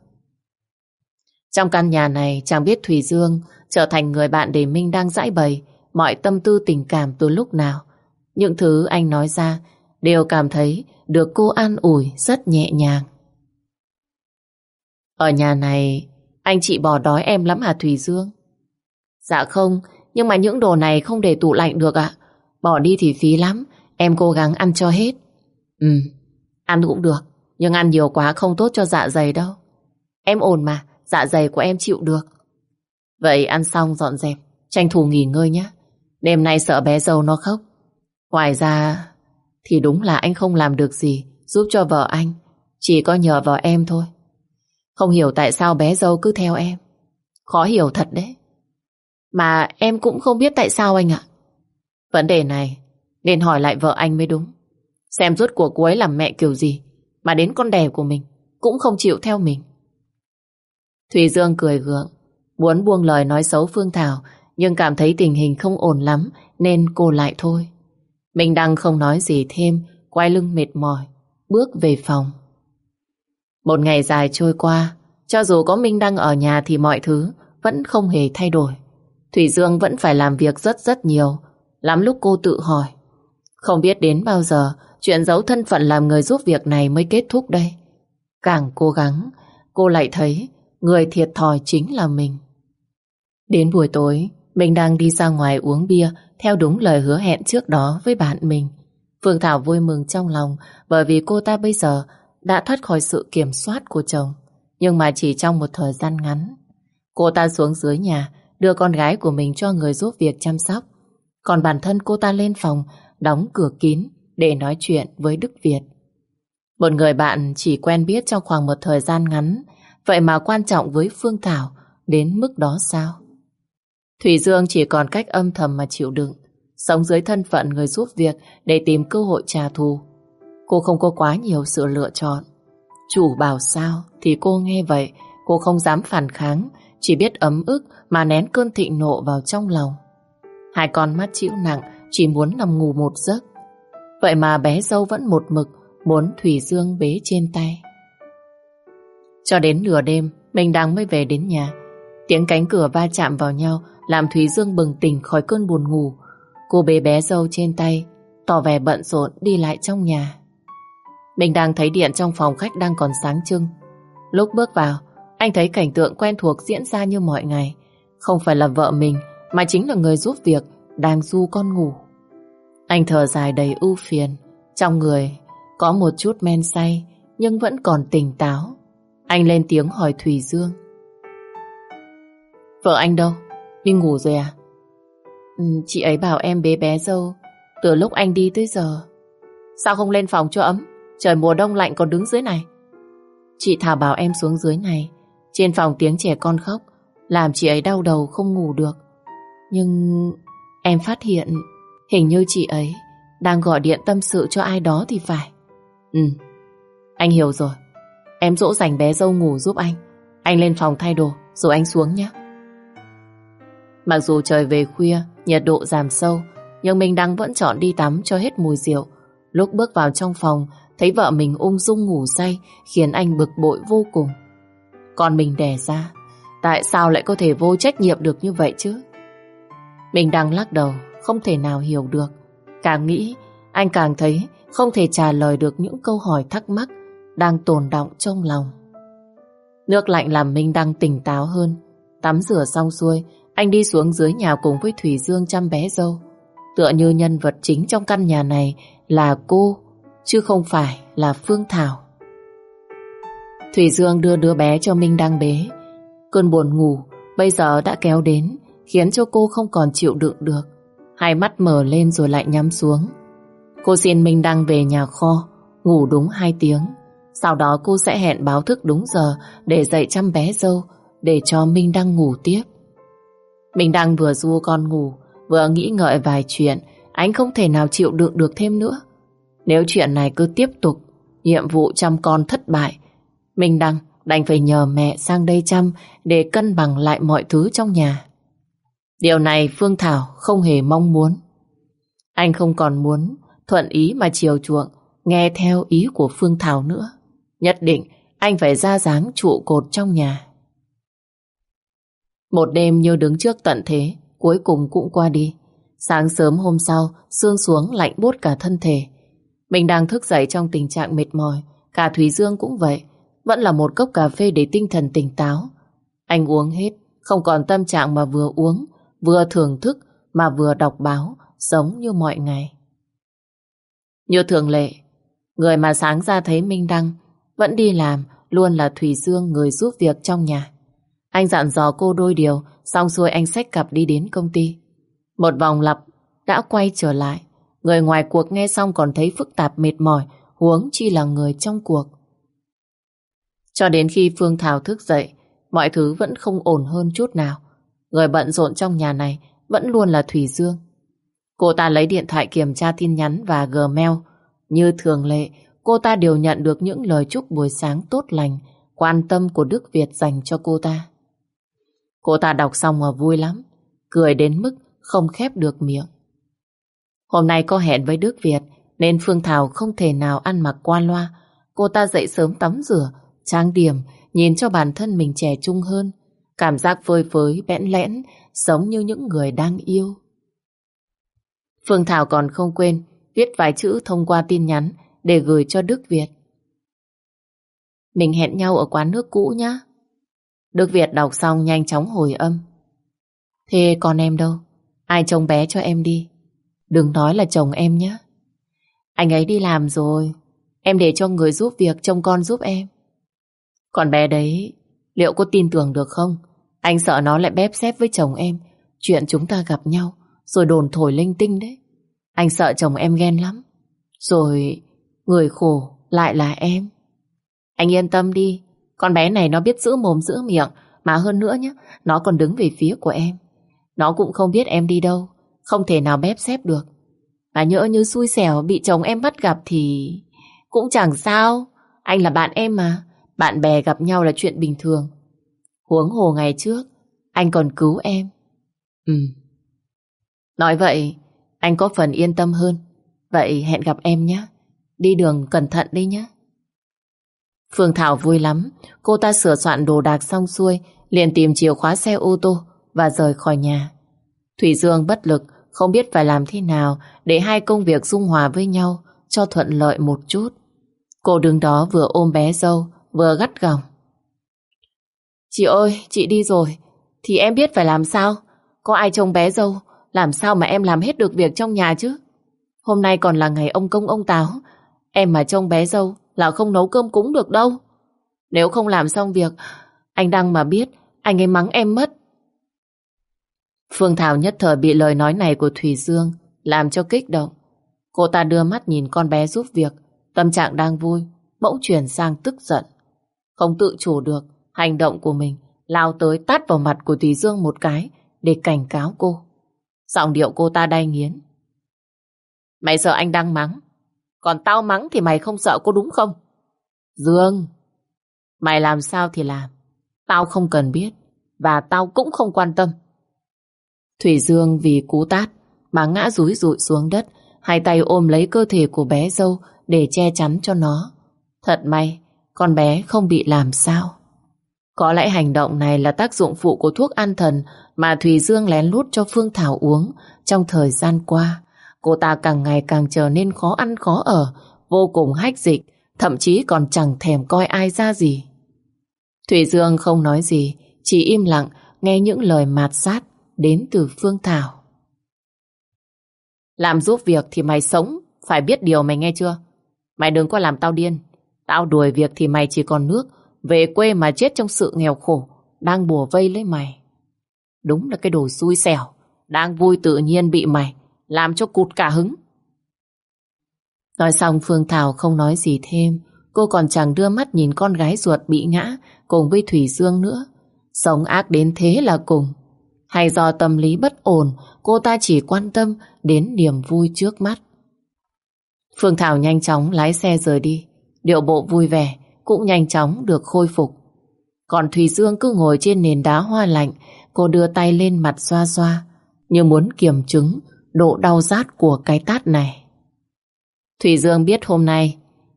Trong căn nhà này chẳng biết Thủy Dương trở thành người bạn để Minh đang giải bày mọi tâm tư tình cảm từ lúc nào. Những thứ anh nói ra đều cảm thấy được cô an ủi rất nhẹ nhàng. Ở nhà này, anh chị bỏ đói em lắm hả thùy Dương? Dạ không, nhưng mà những đồ này không để tủ lạnh được ạ. Bỏ đi thì phí lắm, em cố gắng ăn cho hết. Ừ, ăn cũng được, nhưng ăn nhiều quá không tốt cho dạ dày đâu. Em ổn mà, dạ dày của em chịu được. Vậy ăn xong dọn dẹp, tranh thủ nghỉ ngơi nhé. Đêm nay sợ bé dâu nó khóc. Ngoài ra thì đúng là anh không làm được gì giúp cho vợ anh. Chỉ có nhờ vợ em thôi. Không hiểu tại sao bé dâu cứ theo em. Khó hiểu thật đấy. Mà em cũng không biết tại sao anh ạ. Vấn đề này nên hỏi lại vợ anh mới đúng. Xem rốt cuộc cô ấy làm mẹ kiểu gì mà đến con đẻ của mình cũng không chịu theo mình. Thùy Dương cười gượng, muốn buông lời nói xấu Phương Thảo nhưng cảm thấy tình hình không ổn lắm nên cô lại thôi. Mình đang không nói gì thêm, quay lưng mệt mỏi, bước về phòng. Một ngày dài trôi qua, cho dù có Minh Đăng ở nhà thì mọi thứ vẫn không hề thay đổi. Thủy Dương vẫn phải làm việc rất rất nhiều. Lắm lúc cô tự hỏi, không biết đến bao giờ chuyện giấu thân phận làm người giúp việc này mới kết thúc đây. Càng cố gắng, cô lại thấy người thiệt thòi chính là mình. Đến buổi tối, mình đang đi ra ngoài uống bia theo đúng lời hứa hẹn trước đó với bạn mình. Phương Thảo vui mừng trong lòng bởi vì cô ta bây giờ đã thoát khỏi sự kiểm soát của chồng. Nhưng mà chỉ trong một thời gian ngắn. Cô ta xuống dưới nhà, đưa con gái của mình cho người giúp việc chăm sóc. Còn bản thân cô ta lên phòng, đóng cửa kín để nói chuyện với Đức Việt. Một người bạn chỉ quen biết trong khoảng một thời gian ngắn, vậy mà quan trọng với Phương Thảo đến mức đó sao? Thủy Dương chỉ còn cách âm thầm mà chịu đựng, sống dưới thân phận người giúp việc để tìm cơ hội trả thù. Cô không có quá nhiều sự lựa chọn. Chủ bảo sao thì cô nghe vậy, cô không dám phản kháng, chỉ biết ấm ức mà nén cơn thịnh nộ vào trong lòng. Hai con mắt chịu nặng, chỉ muốn nằm ngủ một giấc. Vậy mà bé dâu vẫn một mực muốn Thủy Dương bế trên tay. Cho đến nửa đêm, mình đang mới về đến nhà. Tiếng cánh cửa va chạm vào nhau làm thúy Dương bừng tỉnh khỏi cơn buồn ngủ. Cô bé bé dâu trên tay, tỏ vẻ bận rộn đi lại trong nhà. Mình đang thấy điện trong phòng khách đang còn sáng trưng. Lúc bước vào, anh thấy cảnh tượng quen thuộc diễn ra như mọi ngày. Không phải là vợ mình, mà chính là người giúp việc đang du con ngủ. Anh thở dài đầy ưu phiền, trong người có một chút men say nhưng vẫn còn tỉnh táo. Anh lên tiếng hỏi Thùy Dương. Vợ anh đâu? Đi ngủ rồi à? Ừ, chị ấy bảo em bé bé dâu từ lúc anh đi tới giờ. Sao không lên phòng cho ấm? Trời mùa đông lạnh còn đứng dưới này. Chị Thảo bảo em xuống dưới này. Trên phòng tiếng trẻ con khóc làm chị ấy đau đầu không ngủ được. Nhưng em phát hiện hình như chị ấy đang gọi điện tâm sự cho ai đó thì phải. Ừ, anh hiểu rồi. Em dỗ dành bé dâu ngủ giúp anh. Anh lên phòng thay đồ, rồi anh xuống nhé. Mặc dù trời về khuya, nhiệt độ giảm sâu, nhưng mình đang vẫn chọn đi tắm cho hết mùi rượu. Lúc bước vào trong phòng, thấy vợ mình ung dung ngủ say, khiến anh bực bội vô cùng. Còn mình đẻ ra, tại sao lại có thể vô trách nhiệm được như vậy chứ? Mình đang lắc đầu, không thể nào hiểu được. Càng nghĩ, anh càng thấy không thể trả lời được những câu hỏi thắc mắc đang tồn động trong lòng. Nước lạnh làm Minh đang tỉnh táo hơn. Tắm rửa xong xuôi, anh đi xuống dưới nhà cùng với Thủy Dương chăm bé dâu. Tựa như nhân vật chính trong căn nhà này là cô, chứ không phải là Phương Thảo. Thủy Dương đưa đứa bé cho Minh đang bế. Cơn buồn ngủ bây giờ đã kéo đến, khiến cho cô không còn chịu đựng được. Hai mắt mở lên rồi lại nhắm xuống. Cô xin Minh Đăng về nhà kho, ngủ đúng hai tiếng. Sau đó cô sẽ hẹn báo thức đúng giờ để dậy chăm bé dâu, để cho Minh Đăng ngủ tiếp. Minh Đăng vừa du con ngủ, vừa nghĩ ngợi vài chuyện, anh không thể nào chịu đựng được thêm nữa. Nếu chuyện này cứ tiếp tục, nhiệm vụ chăm con thất bại, Minh Đăng đành phải nhờ mẹ sang đây chăm để cân bằng lại mọi thứ trong nhà. Điều này Phương Thảo không hề mong muốn. Anh không còn muốn thuận ý mà chiều chuộng, nghe theo ý của Phương Thảo nữa. Nhất định anh phải ra dáng trụ cột trong nhà. Một đêm như đứng trước tận thế, cuối cùng cũng qua đi. Sáng sớm hôm sau, sương xuống lạnh buốt cả thân thể. Mình đang thức dậy trong tình trạng mệt mỏi, cả Thúy Dương cũng vậy. Vẫn là một cốc cà phê để tinh thần tỉnh táo. Anh uống hết, không còn tâm trạng mà vừa uống, vừa thưởng thức mà vừa đọc báo, giống như mọi ngày. Như thường lệ, người mà sáng ra thấy Minh Đăng vẫn đi làm luôn là Thủy Dương người giúp việc trong nhà. Anh dặn dò cô đôi điều, xong xuôi anh xách cặp đi đến công ty. Một vòng lặp đã quay trở lại. Người ngoài cuộc nghe xong còn thấy phức tạp mệt mỏi, huống chi là người trong cuộc. Cho đến khi Phương Thảo thức dậy, mọi thứ vẫn không ổn hơn chút nào. Người bận rộn trong nhà này vẫn luôn là Thủy Dương. Cô ta lấy điện thoại kiểm tra tin nhắn và Gmail. Như thường lệ, cô ta đều nhận được những lời chúc buổi sáng tốt lành, quan tâm của Đức Việt dành cho cô ta. Cô ta đọc xong mà vui lắm, cười đến mức không khép được miệng. Hôm nay có hẹn với Đức Việt nên Phương Thảo không thể nào ăn mặc qua loa. Cô ta dậy sớm tắm rửa, trang điểm, nhìn cho bản thân mình trẻ trung hơn. Cảm giác phơi phới, bẽn lẽn, giống như những người đang yêu. Phương Thảo còn không quên viết vài chữ thông qua tin nhắn để gửi cho Đức Việt. Mình hẹn nhau ở quán nước cũ nhá. Đức Việt đọc xong nhanh chóng hồi âm. Thế con em đâu? Ai trông bé cho em đi? Đừng nói là chồng em nhé. Anh ấy đi làm rồi. Em để cho người giúp việc trông con giúp em. Còn bé đấy, liệu có tin tưởng được không? Anh sợ nó lại bép xếp với chồng em. Chuyện chúng ta gặp nhau, rồi đồn thổi linh tinh đấy. Anh sợ chồng em ghen lắm. Rồi người khổ lại là em. Anh yên tâm đi, con bé này nó biết giữ mồm giữ miệng, mà hơn nữa nhé, nó còn đứng về phía của em. Nó cũng không biết em đi đâu, không thể nào bép xếp được. Và nhỡ như xui xẻo bị chồng em bắt gặp thì... Cũng chẳng sao, anh là bạn em mà, bạn bè gặp nhau là chuyện bình thường. Huống hồ ngày trước, anh còn cứu em. Ừ. Nói vậy, anh có phần yên tâm hơn. Vậy hẹn gặp em nhé. Đi đường cẩn thận đi nhé. Phương Thảo vui lắm. Cô ta sửa soạn đồ đạc xong xuôi, liền tìm chìa khóa xe ô tô và rời khỏi nhà. Thủy Dương bất lực, không biết phải làm thế nào để hai công việc dung hòa với nhau cho thuận lợi một chút. Cô đứng đó vừa ôm bé dâu, vừa gắt gỏng. Chị ơi, chị đi rồi, thì em biết phải làm sao? Có ai trông bé dâu, làm sao mà em làm hết được việc trong nhà chứ? Hôm nay còn là ngày ông công ông táo, em mà trông bé dâu là không nấu cơm cúng được đâu. Nếu không làm xong việc, anh Đăng mà biết, anh ấy mắng em mất. Phương Thảo nhất thời bị lời nói này của Thủy Dương làm cho kích động. Cô ta đưa mắt nhìn con bé giúp việc, tâm trạng đang vui, bỗng chuyển sang tức giận. Không tự chủ được, hành động của mình lao tới tát vào mặt của Thủy Dương một cái để cảnh cáo cô. Giọng điệu cô ta đay nghiến. Mày sợ anh đang mắng, còn tao mắng thì mày không sợ cô đúng không? Dương, mày làm sao thì làm, tao không cần biết và tao cũng không quan tâm. Thủy Dương vì cú tát mà ngã rúi rụi xuống đất, hai tay ôm lấy cơ thể của bé dâu để che chắn cho nó. Thật may, con bé không bị làm sao. Có lẽ hành động này là tác dụng phụ của thuốc an thần mà Thùy Dương lén lút cho Phương Thảo uống trong thời gian qua. Cô ta càng ngày càng trở nên khó ăn khó ở, vô cùng hách dịch, thậm chí còn chẳng thèm coi ai ra gì. Thủy Dương không nói gì, chỉ im lặng nghe những lời mạt sát đến từ Phương Thảo. Làm giúp việc thì mày sống, phải biết điều mày nghe chưa? Mày đừng có làm tao điên. Tao đuổi việc thì mày chỉ còn nước, về quê mà chết trong sự nghèo khổ, đang bùa vây lấy mày. Đúng là cái đồ xui xẻo, đang vui tự nhiên bị mày, làm cho cụt cả hứng. Nói xong Phương Thảo không nói gì thêm, cô còn chẳng đưa mắt nhìn con gái ruột bị ngã cùng với Thủy Dương nữa. Sống ác đến thế là cùng. Hay do tâm lý bất ổn, cô ta chỉ quan tâm đến niềm vui trước mắt. Phương Thảo nhanh chóng lái xe rời đi, điệu bộ vui vẻ, cũng nhanh chóng được khôi phục. Còn Thùy Dương cứ ngồi trên nền đá hoa lạnh, cô đưa tay lên mặt xoa xoa, như muốn kiểm chứng độ đau rát của cái tát này. Thủy Dương biết hôm nay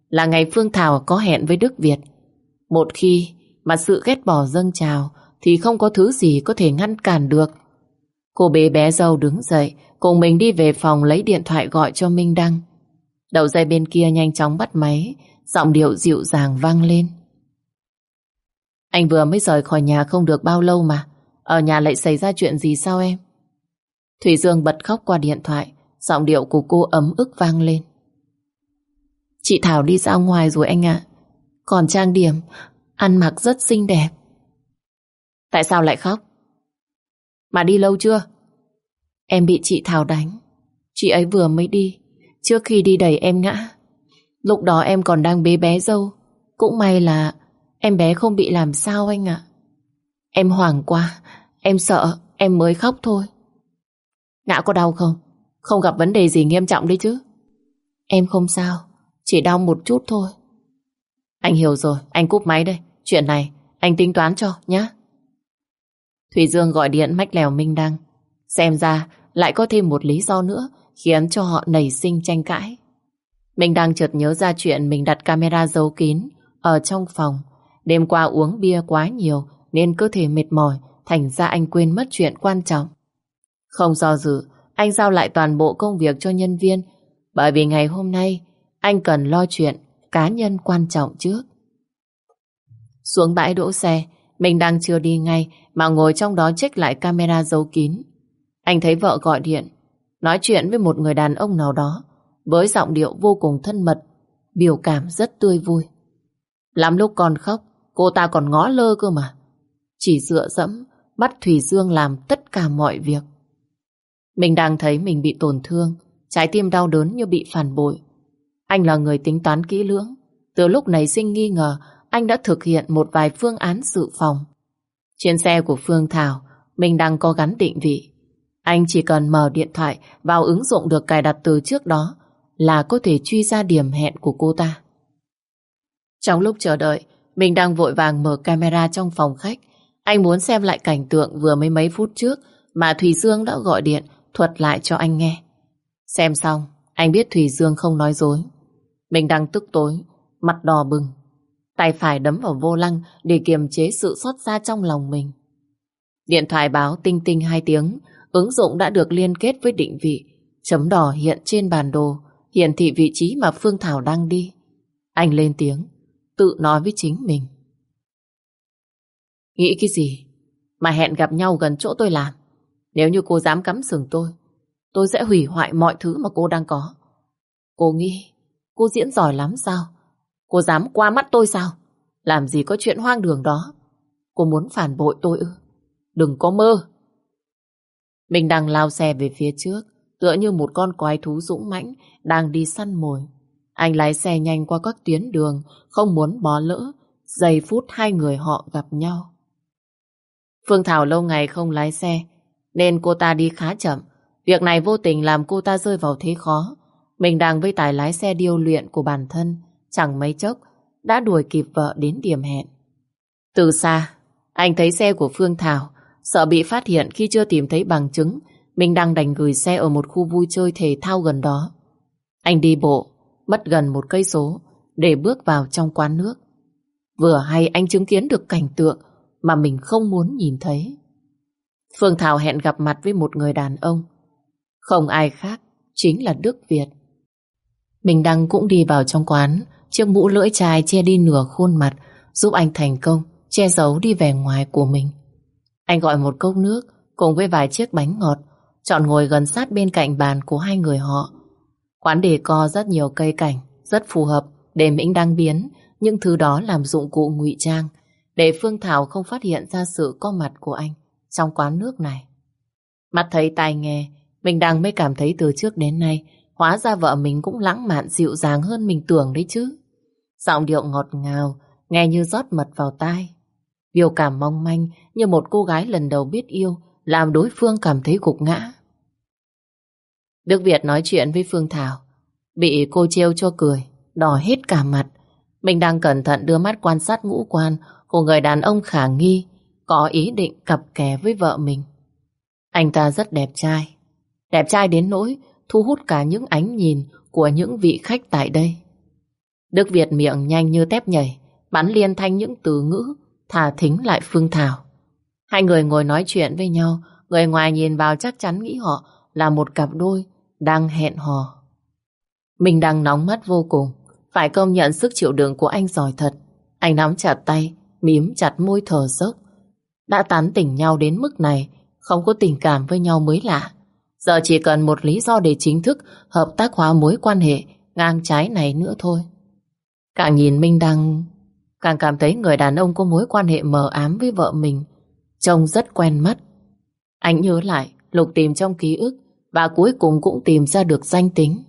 là ngày Phương Thảo có hẹn với Đức Việt. Một khi mà sự ghét bỏ dâng trào thì không có thứ gì có thể ngăn cản được. Cô bé bé dâu đứng dậy, cùng mình đi về phòng lấy điện thoại gọi cho Minh Đăng. Đầu dây bên kia nhanh chóng bắt máy, giọng điệu dịu dàng vang lên. Anh vừa mới rời khỏi nhà không được bao lâu mà, ở nhà lại xảy ra chuyện gì sao em? Thủy Dương bật khóc qua điện thoại, giọng điệu của cô ấm ức vang lên. Chị Thảo đi ra ngoài rồi anh ạ. Còn trang điểm, ăn mặc rất xinh đẹp. Tại sao lại khóc? Mà đi lâu chưa? Em bị chị Thảo đánh. Chị ấy vừa mới đi, trước khi đi đẩy em ngã. Lúc đó em còn đang bế bé dâu. Cũng may là em bé không bị làm sao anh ạ. Em hoảng quá, em sợ, em mới khóc thôi. Ngã có đau không? Không gặp vấn đề gì nghiêm trọng đấy chứ? Em không sao, chỉ đau một chút thôi. Anh hiểu rồi, anh cúp máy đây. Chuyện này, anh tính toán cho, nhé. Thủy Dương gọi điện mách lèo Minh Đăng. Xem ra, lại có thêm một lý do nữa khiến cho họ nảy sinh tranh cãi. Mình đang chợt nhớ ra chuyện mình đặt camera giấu kín ở trong phòng. Đêm qua uống bia quá nhiều nên cơ thể mệt mỏi, thành ra anh quên mất chuyện quan trọng. Không do dự, anh giao lại toàn bộ công việc cho nhân viên bởi vì ngày hôm nay anh cần lo chuyện cá nhân quan trọng trước. Xuống bãi đỗ xe, mình đang chưa đi ngay mà ngồi trong đó check lại camera giấu kín. Anh thấy vợ gọi điện, nói chuyện với một người đàn ông nào đó với giọng điệu vô cùng thân mật, biểu cảm rất tươi vui. Lắm lúc còn khóc, cô ta còn ngó lơ cơ mà. Chỉ dựa dẫm bắt Thủy Dương làm tất cả mọi việc. Mình đang thấy mình bị tổn thương, trái tim đau đớn như bị phản bội. Anh là người tính toán kỹ lưỡng. Từ lúc này sinh nghi ngờ, anh đã thực hiện một vài phương án dự phòng. Trên xe của Phương Thảo, mình đang có gắn định vị. Anh chỉ cần mở điện thoại vào ứng dụng được cài đặt từ trước đó là có thể truy ra điểm hẹn của cô ta. Trong lúc chờ đợi, mình đang vội vàng mở camera trong phòng khách. Anh muốn xem lại cảnh tượng vừa mấy mấy phút trước mà Thùy Dương đã gọi điện thuật lại cho anh nghe. Xem xong, anh biết Thủy Dương không nói dối. Mình đang tức tối, mặt đỏ bừng. Tay phải đấm vào vô lăng để kiềm chế sự xót xa trong lòng mình. Điện thoại báo tinh tinh hai tiếng, ứng dụng đã được liên kết với định vị. Chấm đỏ hiện trên bản đồ, hiển thị vị trí mà Phương Thảo đang đi. Anh lên tiếng, tự nói với chính mình. Nghĩ cái gì? Mà hẹn gặp nhau gần chỗ tôi làm. Nếu như cô dám cắm sừng tôi, tôi sẽ hủy hoại mọi thứ mà cô đang có. Cô nghĩ, cô diễn giỏi lắm sao? Cô dám qua mắt tôi sao? Làm gì có chuyện hoang đường đó? Cô muốn phản bội tôi ư? Đừng có mơ. Mình đang lao xe về phía trước, tựa như một con quái thú dũng mãnh đang đi săn mồi. Anh lái xe nhanh qua các tuyến đường, không muốn bỏ lỡ giây phút hai người họ gặp nhau. Phương Thảo lâu ngày không lái xe, nên cô ta đi khá chậm. Việc này vô tình làm cô ta rơi vào thế khó. Mình đang với tài lái xe điêu luyện của bản thân, chẳng mấy chốc đã đuổi kịp vợ đến điểm hẹn. Từ xa, anh thấy xe của Phương Thảo, sợ bị phát hiện khi chưa tìm thấy bằng chứng, mình đang đành gửi xe ở một khu vui chơi thể thao gần đó. Anh đi bộ, mất gần một cây số để bước vào trong quán nước. Vừa hay anh chứng kiến được cảnh tượng mà mình không muốn nhìn thấy. Phương Thảo hẹn gặp mặt với một người đàn ông. Không ai khác, chính là Đức Việt. Mình Đăng cũng đi vào trong quán, chiếc mũ lưỡi chai che đi nửa khuôn mặt, giúp anh thành công, che giấu đi vẻ ngoài của mình. Anh gọi một cốc nước cùng với vài chiếc bánh ngọt, chọn ngồi gần sát bên cạnh bàn của hai người họ. Quán đề co rất nhiều cây cảnh, rất phù hợp để Minh Đăng biến những thứ đó làm dụng cụ ngụy trang, để Phương Thảo không phát hiện ra sự có mặt của anh trong quán nước này. Mắt thấy tai nghe, mình đang mới cảm thấy từ trước đến nay hóa ra vợ mình cũng lãng mạn dịu dàng hơn mình tưởng đấy chứ. Giọng điệu ngọt ngào, nghe như rót mật vào tai. Biểu cảm mong manh như một cô gái lần đầu biết yêu làm đối phương cảm thấy gục ngã. Đức Việt nói chuyện với Phương Thảo bị cô trêu cho cười, đỏ hết cả mặt. Mình đang cẩn thận đưa mắt quan sát ngũ quan của người đàn ông khả nghi có ý định cặp kè với vợ mình. Anh ta rất đẹp trai. Đẹp trai đến nỗi thu hút cả những ánh nhìn của những vị khách tại đây. Đức Việt miệng nhanh như tép nhảy, bắn liên thanh những từ ngữ, thả thính lại Phương Thảo. Hai người ngồi nói chuyện với nhau, người ngoài nhìn vào chắc chắn nghĩ họ là một cặp đôi đang hẹn hò. Mình đang nóng mắt vô cùng, phải công nhận sức chịu đựng của anh giỏi thật. Anh nắm chặt tay, mím chặt môi thở dốc. Đã tán tỉnh nhau đến mức này, không có tình cảm với nhau mới lạ. Giờ chỉ cần một lý do để chính thức hợp tác hóa mối quan hệ ngang trái này nữa thôi. Càng nhìn Minh Đăng, càng cảm thấy người đàn ông có mối quan hệ mờ ám với vợ mình, trông rất quen mắt. Anh nhớ lại, lục tìm trong ký ức và cuối cùng cũng tìm ra được danh tính.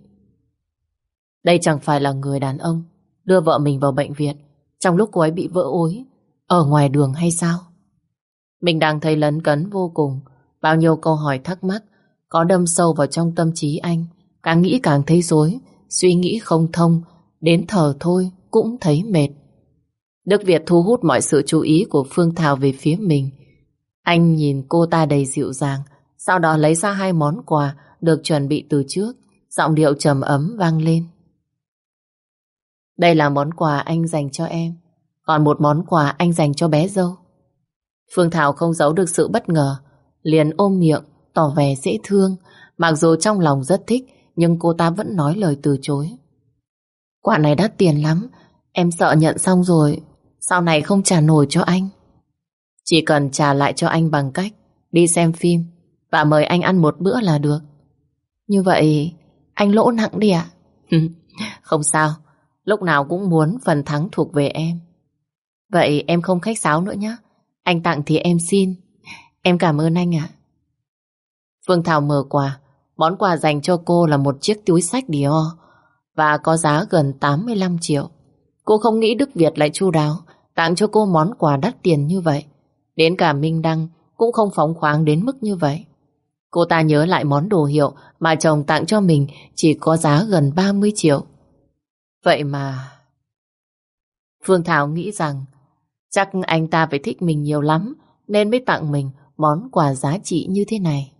Đây chẳng phải là người đàn ông đưa vợ mình vào bệnh viện trong lúc cô ấy bị vỡ ối ở ngoài đường hay sao? Mình đang thấy lấn cấn vô cùng, bao nhiêu câu hỏi thắc mắc có đâm sâu vào trong tâm trí anh. Càng nghĩ càng thấy rối, suy nghĩ không thông, đến thở thôi cũng thấy mệt. Đức Việt thu hút mọi sự chú ý của Phương Thảo về phía mình. Anh nhìn cô ta đầy dịu dàng, sau đó lấy ra hai món quà được chuẩn bị từ trước, giọng điệu trầm ấm vang lên. Đây là món quà anh dành cho em, còn một món quà anh dành cho bé dâu. Phương Thảo không giấu được sự bất ngờ, liền ôm miệng, tỏ vẻ dễ thương. Mặc dù trong lòng rất thích, nhưng cô ta vẫn nói lời từ chối. Quả này đắt tiền lắm, em sợ nhận xong rồi, sau này không trả nổi cho anh. Chỉ cần trả lại cho anh bằng cách đi xem phim và mời anh ăn một bữa là được. Như vậy, anh lỗ nặng đi ạ. không sao, lúc nào cũng muốn phần thắng thuộc về em. Vậy em không khách sáo nữa nhé. Anh tặng thì em xin. em cảm ơn anh ạ. Phương Thảo mở quà. Món quà dành cho cô là một chiếc túi sách Dior và có giá gần 85 triệu. Cô không nghĩ Đức Việt lại chu đáo, tặng cho cô món quà đắt tiền như vậy. Đến cả Minh Đăng cũng không phóng khoáng đến mức như vậy. Cô ta nhớ lại món đồ hiệu mà chồng tặng cho mình chỉ có giá gần 30 triệu. Vậy mà... Phương Thảo nghĩ rằng chắc anh ta phải thích mình nhiều lắm nên mới tặng mình món quà giá trị như thế này.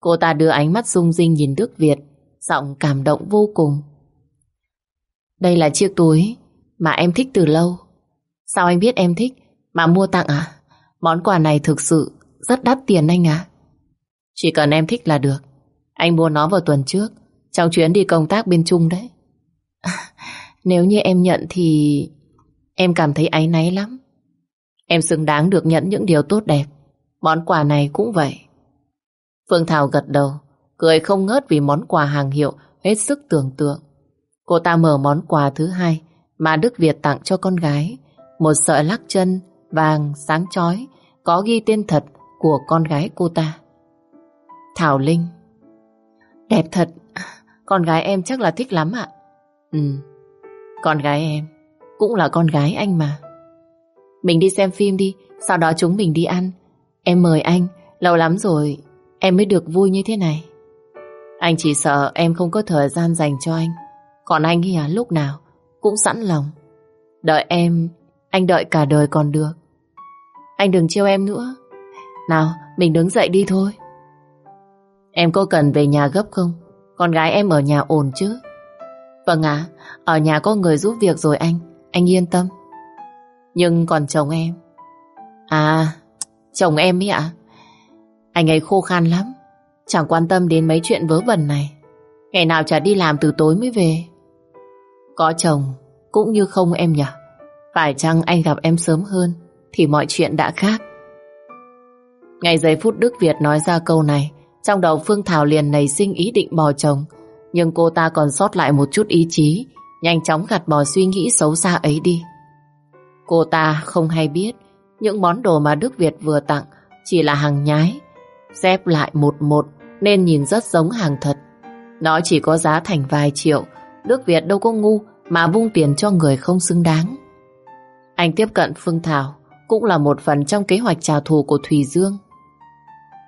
Cô ta đưa ánh mắt rung rinh nhìn Đức Việt, giọng cảm động vô cùng. Đây là chiếc túi mà em thích từ lâu. Sao anh biết em thích mà mua tặng à? Món quà này thực sự rất đắt tiền anh ạ. Chỉ cần em thích là được. Anh mua nó vào tuần trước, trong chuyến đi công tác bên Trung đấy. nếu như em nhận thì em cảm thấy áy náy lắm. Em xứng đáng được nhận những điều tốt đẹp. Món quà này cũng vậy. Phương Thảo gật đầu, cười không ngớt vì món quà hàng hiệu hết sức tưởng tượng. Cô ta mở món quà thứ hai mà Đức Việt tặng cho con gái. Một sợi lắc chân vàng sáng chói có ghi tên thật của con gái cô ta. Thảo Linh Đẹp thật, con gái em chắc là thích lắm ạ. Ừ, con gái em cũng là con gái anh mà. Mình đi xem phim đi, sau đó chúng mình đi ăn. Em mời anh, lâu lắm rồi em mới được vui như thế này. Anh chỉ sợ em không có thời gian dành cho anh. Còn anh thì à, lúc nào cũng sẵn lòng. Đợi em, anh đợi cả đời còn được. Anh đừng trêu em nữa. Nào, mình đứng dậy đi thôi. Em có cần về nhà gấp không? Con gái em ở nhà ổn chứ? Vâng ạ, ở nhà có người giúp việc rồi anh, anh yên tâm. Nhưng còn chồng em? À, chồng em ấy ạ? Anh ấy khô khan lắm, chẳng quan tâm đến mấy chuyện vớ vẩn này. Ngày nào chả đi làm từ tối mới về. Có chồng cũng như không em nhỉ? Phải chăng anh gặp em sớm hơn thì mọi chuyện đã khác? Ngày giây phút Đức Việt nói ra câu này, trong đầu Phương Thảo liền nảy sinh ý định bỏ chồng. Nhưng cô ta còn sót lại một chút ý chí, nhanh chóng gạt bỏ suy nghĩ xấu xa ấy đi. Cô ta không hay biết, những món đồ mà Đức Việt vừa tặng chỉ là hàng nhái, xếp lại một một nên nhìn rất giống hàng thật. Nó chỉ có giá thành vài triệu, Đức Việt đâu có ngu mà vung tiền cho người không xứng đáng. Anh tiếp cận Phương Thảo cũng là một phần trong kế hoạch trả thù của Thùy Dương.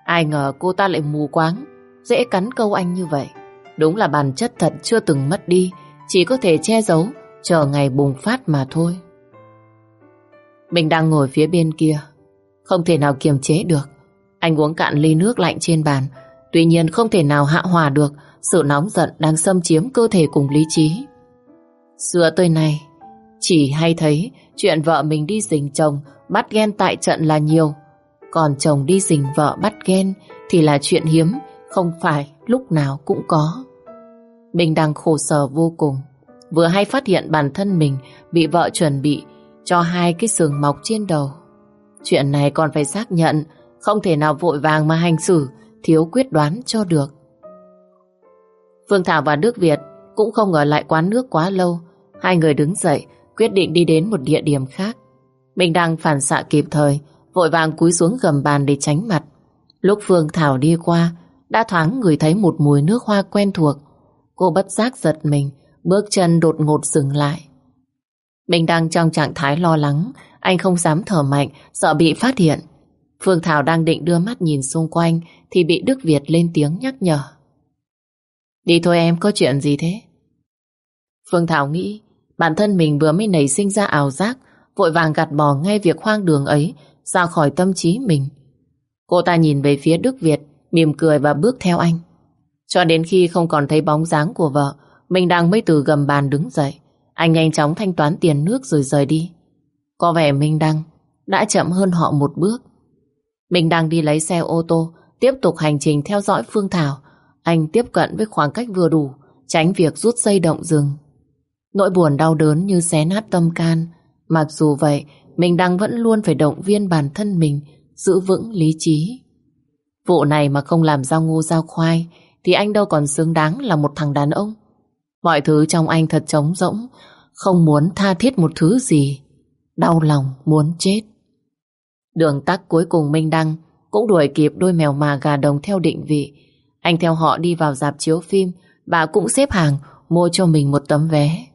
Ai ngờ cô ta lại mù quáng, dễ cắn câu anh như vậy. Đúng là bản chất thật chưa từng mất đi, chỉ có thể che giấu, chờ ngày bùng phát mà thôi. Mình đang ngồi phía bên kia, không thể nào kiềm chế được. Anh uống cạn ly nước lạnh trên bàn, tuy nhiên không thể nào hạ hòa được sự nóng giận đang xâm chiếm cơ thể cùng lý trí. Xưa tới nay, chỉ hay thấy chuyện vợ mình đi dình chồng bắt ghen tại trận là nhiều, còn chồng đi dình vợ bắt ghen thì là chuyện hiếm, không phải lúc nào cũng có. Mình đang khổ sở vô cùng, vừa hay phát hiện bản thân mình bị vợ chuẩn bị cho hai cái sừng mọc trên đầu. Chuyện này còn phải xác nhận, không thể nào vội vàng mà hành xử, thiếu quyết đoán cho được. Phương Thảo và Đức Việt cũng không ở lại quán nước quá lâu. Hai người đứng dậy, quyết định đi đến một địa điểm khác. Mình đang phản xạ kịp thời, vội vàng cúi xuống gầm bàn để tránh mặt. Lúc Phương Thảo đi qua, đã thoáng người thấy một mùi nước hoa quen thuộc. Cô bất giác giật mình, bước chân đột ngột dừng lại. Mình đang trong trạng thái lo lắng, anh không dám thở mạnh, sợ bị phát hiện. Phương Thảo đang định đưa mắt nhìn xung quanh thì bị Đức Việt lên tiếng nhắc nhở. Đi thôi em, có chuyện gì thế? Phương Thảo nghĩ bản thân mình vừa mới nảy sinh ra ảo giác vội vàng gạt bỏ ngay việc hoang đường ấy ra khỏi tâm trí mình. Cô ta nhìn về phía Đức Việt mỉm cười và bước theo anh. Cho đến khi không còn thấy bóng dáng của vợ mình đang mới từ gầm bàn đứng dậy anh nhanh chóng thanh toán tiền nước rồi rời đi. Có vẻ Minh Đăng đã chậm hơn họ một bước. Minh Đăng đi lấy xe ô tô tiếp tục hành trình theo dõi Phương Thảo anh tiếp cận với khoảng cách vừa đủ, tránh việc rút dây động rừng. Nỗi buồn đau đớn như xé nát tâm can. Mặc dù vậy, mình đang vẫn luôn phải động viên bản thân mình giữ vững lý trí. Vụ này mà không làm giao ngu giao khoai thì anh đâu còn xứng đáng là một thằng đàn ông. Mọi thứ trong anh thật trống rỗng, không muốn tha thiết một thứ gì. Đau lòng muốn chết. Đường tắc cuối cùng Minh Đăng cũng đuổi kịp đôi mèo mà gà đồng theo định vị. Anh theo họ đi vào dạp chiếu phim, bà cũng xếp hàng mua cho mình một tấm vé.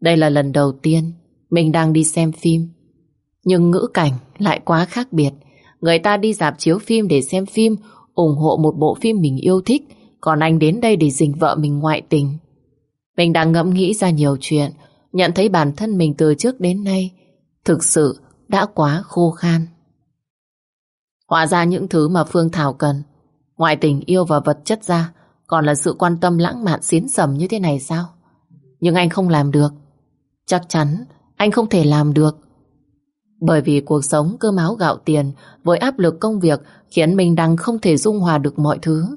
Đây là lần đầu tiên mình đang đi xem phim. Nhưng ngữ cảnh lại quá khác biệt. Người ta đi dạp chiếu phim để xem phim, ủng hộ một bộ phim mình yêu thích, còn anh đến đây để dình vợ mình ngoại tình. Mình đang ngẫm nghĩ ra nhiều chuyện, nhận thấy bản thân mình từ trước đến nay thực sự đã quá khô khan. Hóa ra những thứ mà Phương Thảo cần, ngoài tình yêu và vật chất ra, còn là sự quan tâm lãng mạn xến sầm như thế này sao? Nhưng anh không làm được. Chắc chắn anh không thể làm được. Bởi vì cuộc sống cơ máu gạo tiền với áp lực công việc khiến mình đang không thể dung hòa được mọi thứ.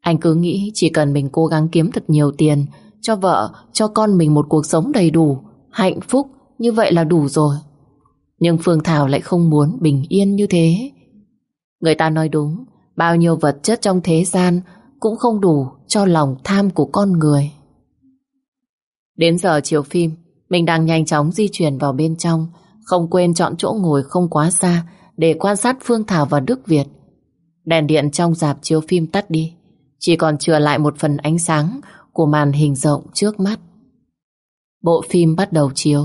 Anh cứ nghĩ chỉ cần mình cố gắng kiếm thật nhiều tiền cho vợ, cho con mình một cuộc sống đầy đủ, hạnh phúc, như vậy là đủ rồi. Nhưng Phương Thảo lại không muốn bình yên như thế. Người ta nói đúng, bao nhiêu vật chất trong thế gian cũng không đủ cho lòng tham của con người. Đến giờ chiều phim, mình đang nhanh chóng di chuyển vào bên trong, không quên chọn chỗ ngồi không quá xa để quan sát Phương Thảo và Đức Việt. Đèn điện trong dạp chiếu phim tắt đi, chỉ còn chừa lại một phần ánh sáng của màn hình rộng trước mắt. Bộ phim bắt đầu chiếu.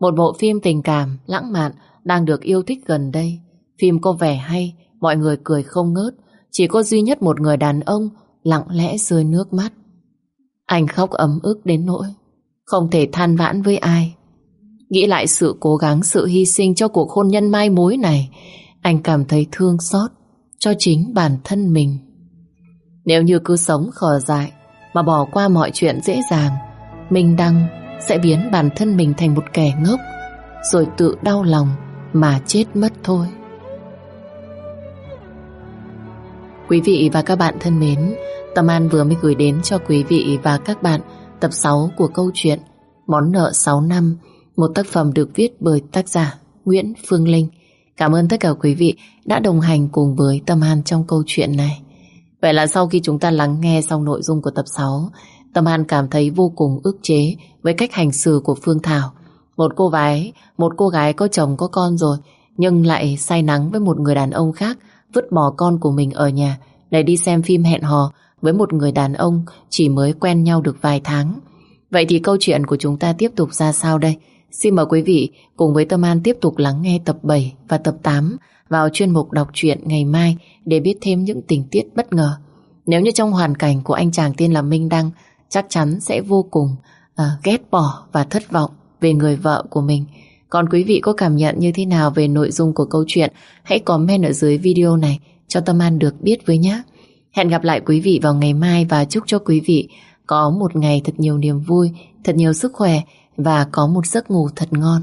Một bộ phim tình cảm, lãng mạn đang được yêu thích gần đây. Phim có vẻ hay, mọi người cười không ngớt. Chỉ có duy nhất một người đàn ông lặng lẽ rơi nước mắt. Anh khóc ấm ức đến nỗi không thể than vãn với ai. Nghĩ lại sự cố gắng, sự hy sinh cho cuộc hôn nhân mai mối này, anh cảm thấy thương xót cho chính bản thân mình. Nếu như cứ sống khờ dại mà bỏ qua mọi chuyện dễ dàng, Minh Đăng sẽ biến bản thân mình thành một kẻ ngốc rồi tự đau lòng mà chết mất thôi. Quý vị và các bạn thân mến, Tâm An vừa mới gửi đến cho quý vị và các bạn tập 6 của câu chuyện Món nợ 6 năm, một tác phẩm được viết bởi tác giả Nguyễn Phương Linh. Cảm ơn tất cả quý vị đã đồng hành cùng với Tâm An trong câu chuyện này. Vậy là sau khi chúng ta lắng nghe xong nội dung của tập 6, Tâm An cảm thấy vô cùng ức chế với cách hành xử của Phương Thảo. Một cô gái, một cô gái có chồng có con rồi, nhưng lại say nắng với một người đàn ông khác, vứt bỏ con của mình ở nhà để đi xem phim hẹn hò với một người đàn ông chỉ mới quen nhau được vài tháng. Vậy thì câu chuyện của chúng ta tiếp tục ra sao đây? Xin mời quý vị cùng với Tâm An tiếp tục lắng nghe tập 7 và tập 8 vào chuyên mục đọc truyện ngày mai để biết thêm những tình tiết bất ngờ. Nếu như trong hoàn cảnh của anh chàng tên là Minh Đăng chắc chắn sẽ vô cùng uh, ghét bỏ và thất vọng về người vợ của mình. Còn quý vị có cảm nhận như thế nào về nội dung của câu chuyện hãy comment ở dưới video này cho Tâm An được biết với nhé. Hẹn gặp lại quý vị vào ngày mai và chúc cho quý vị có một ngày thật nhiều niềm vui, thật nhiều sức khỏe và có một giấc ngủ thật ngon.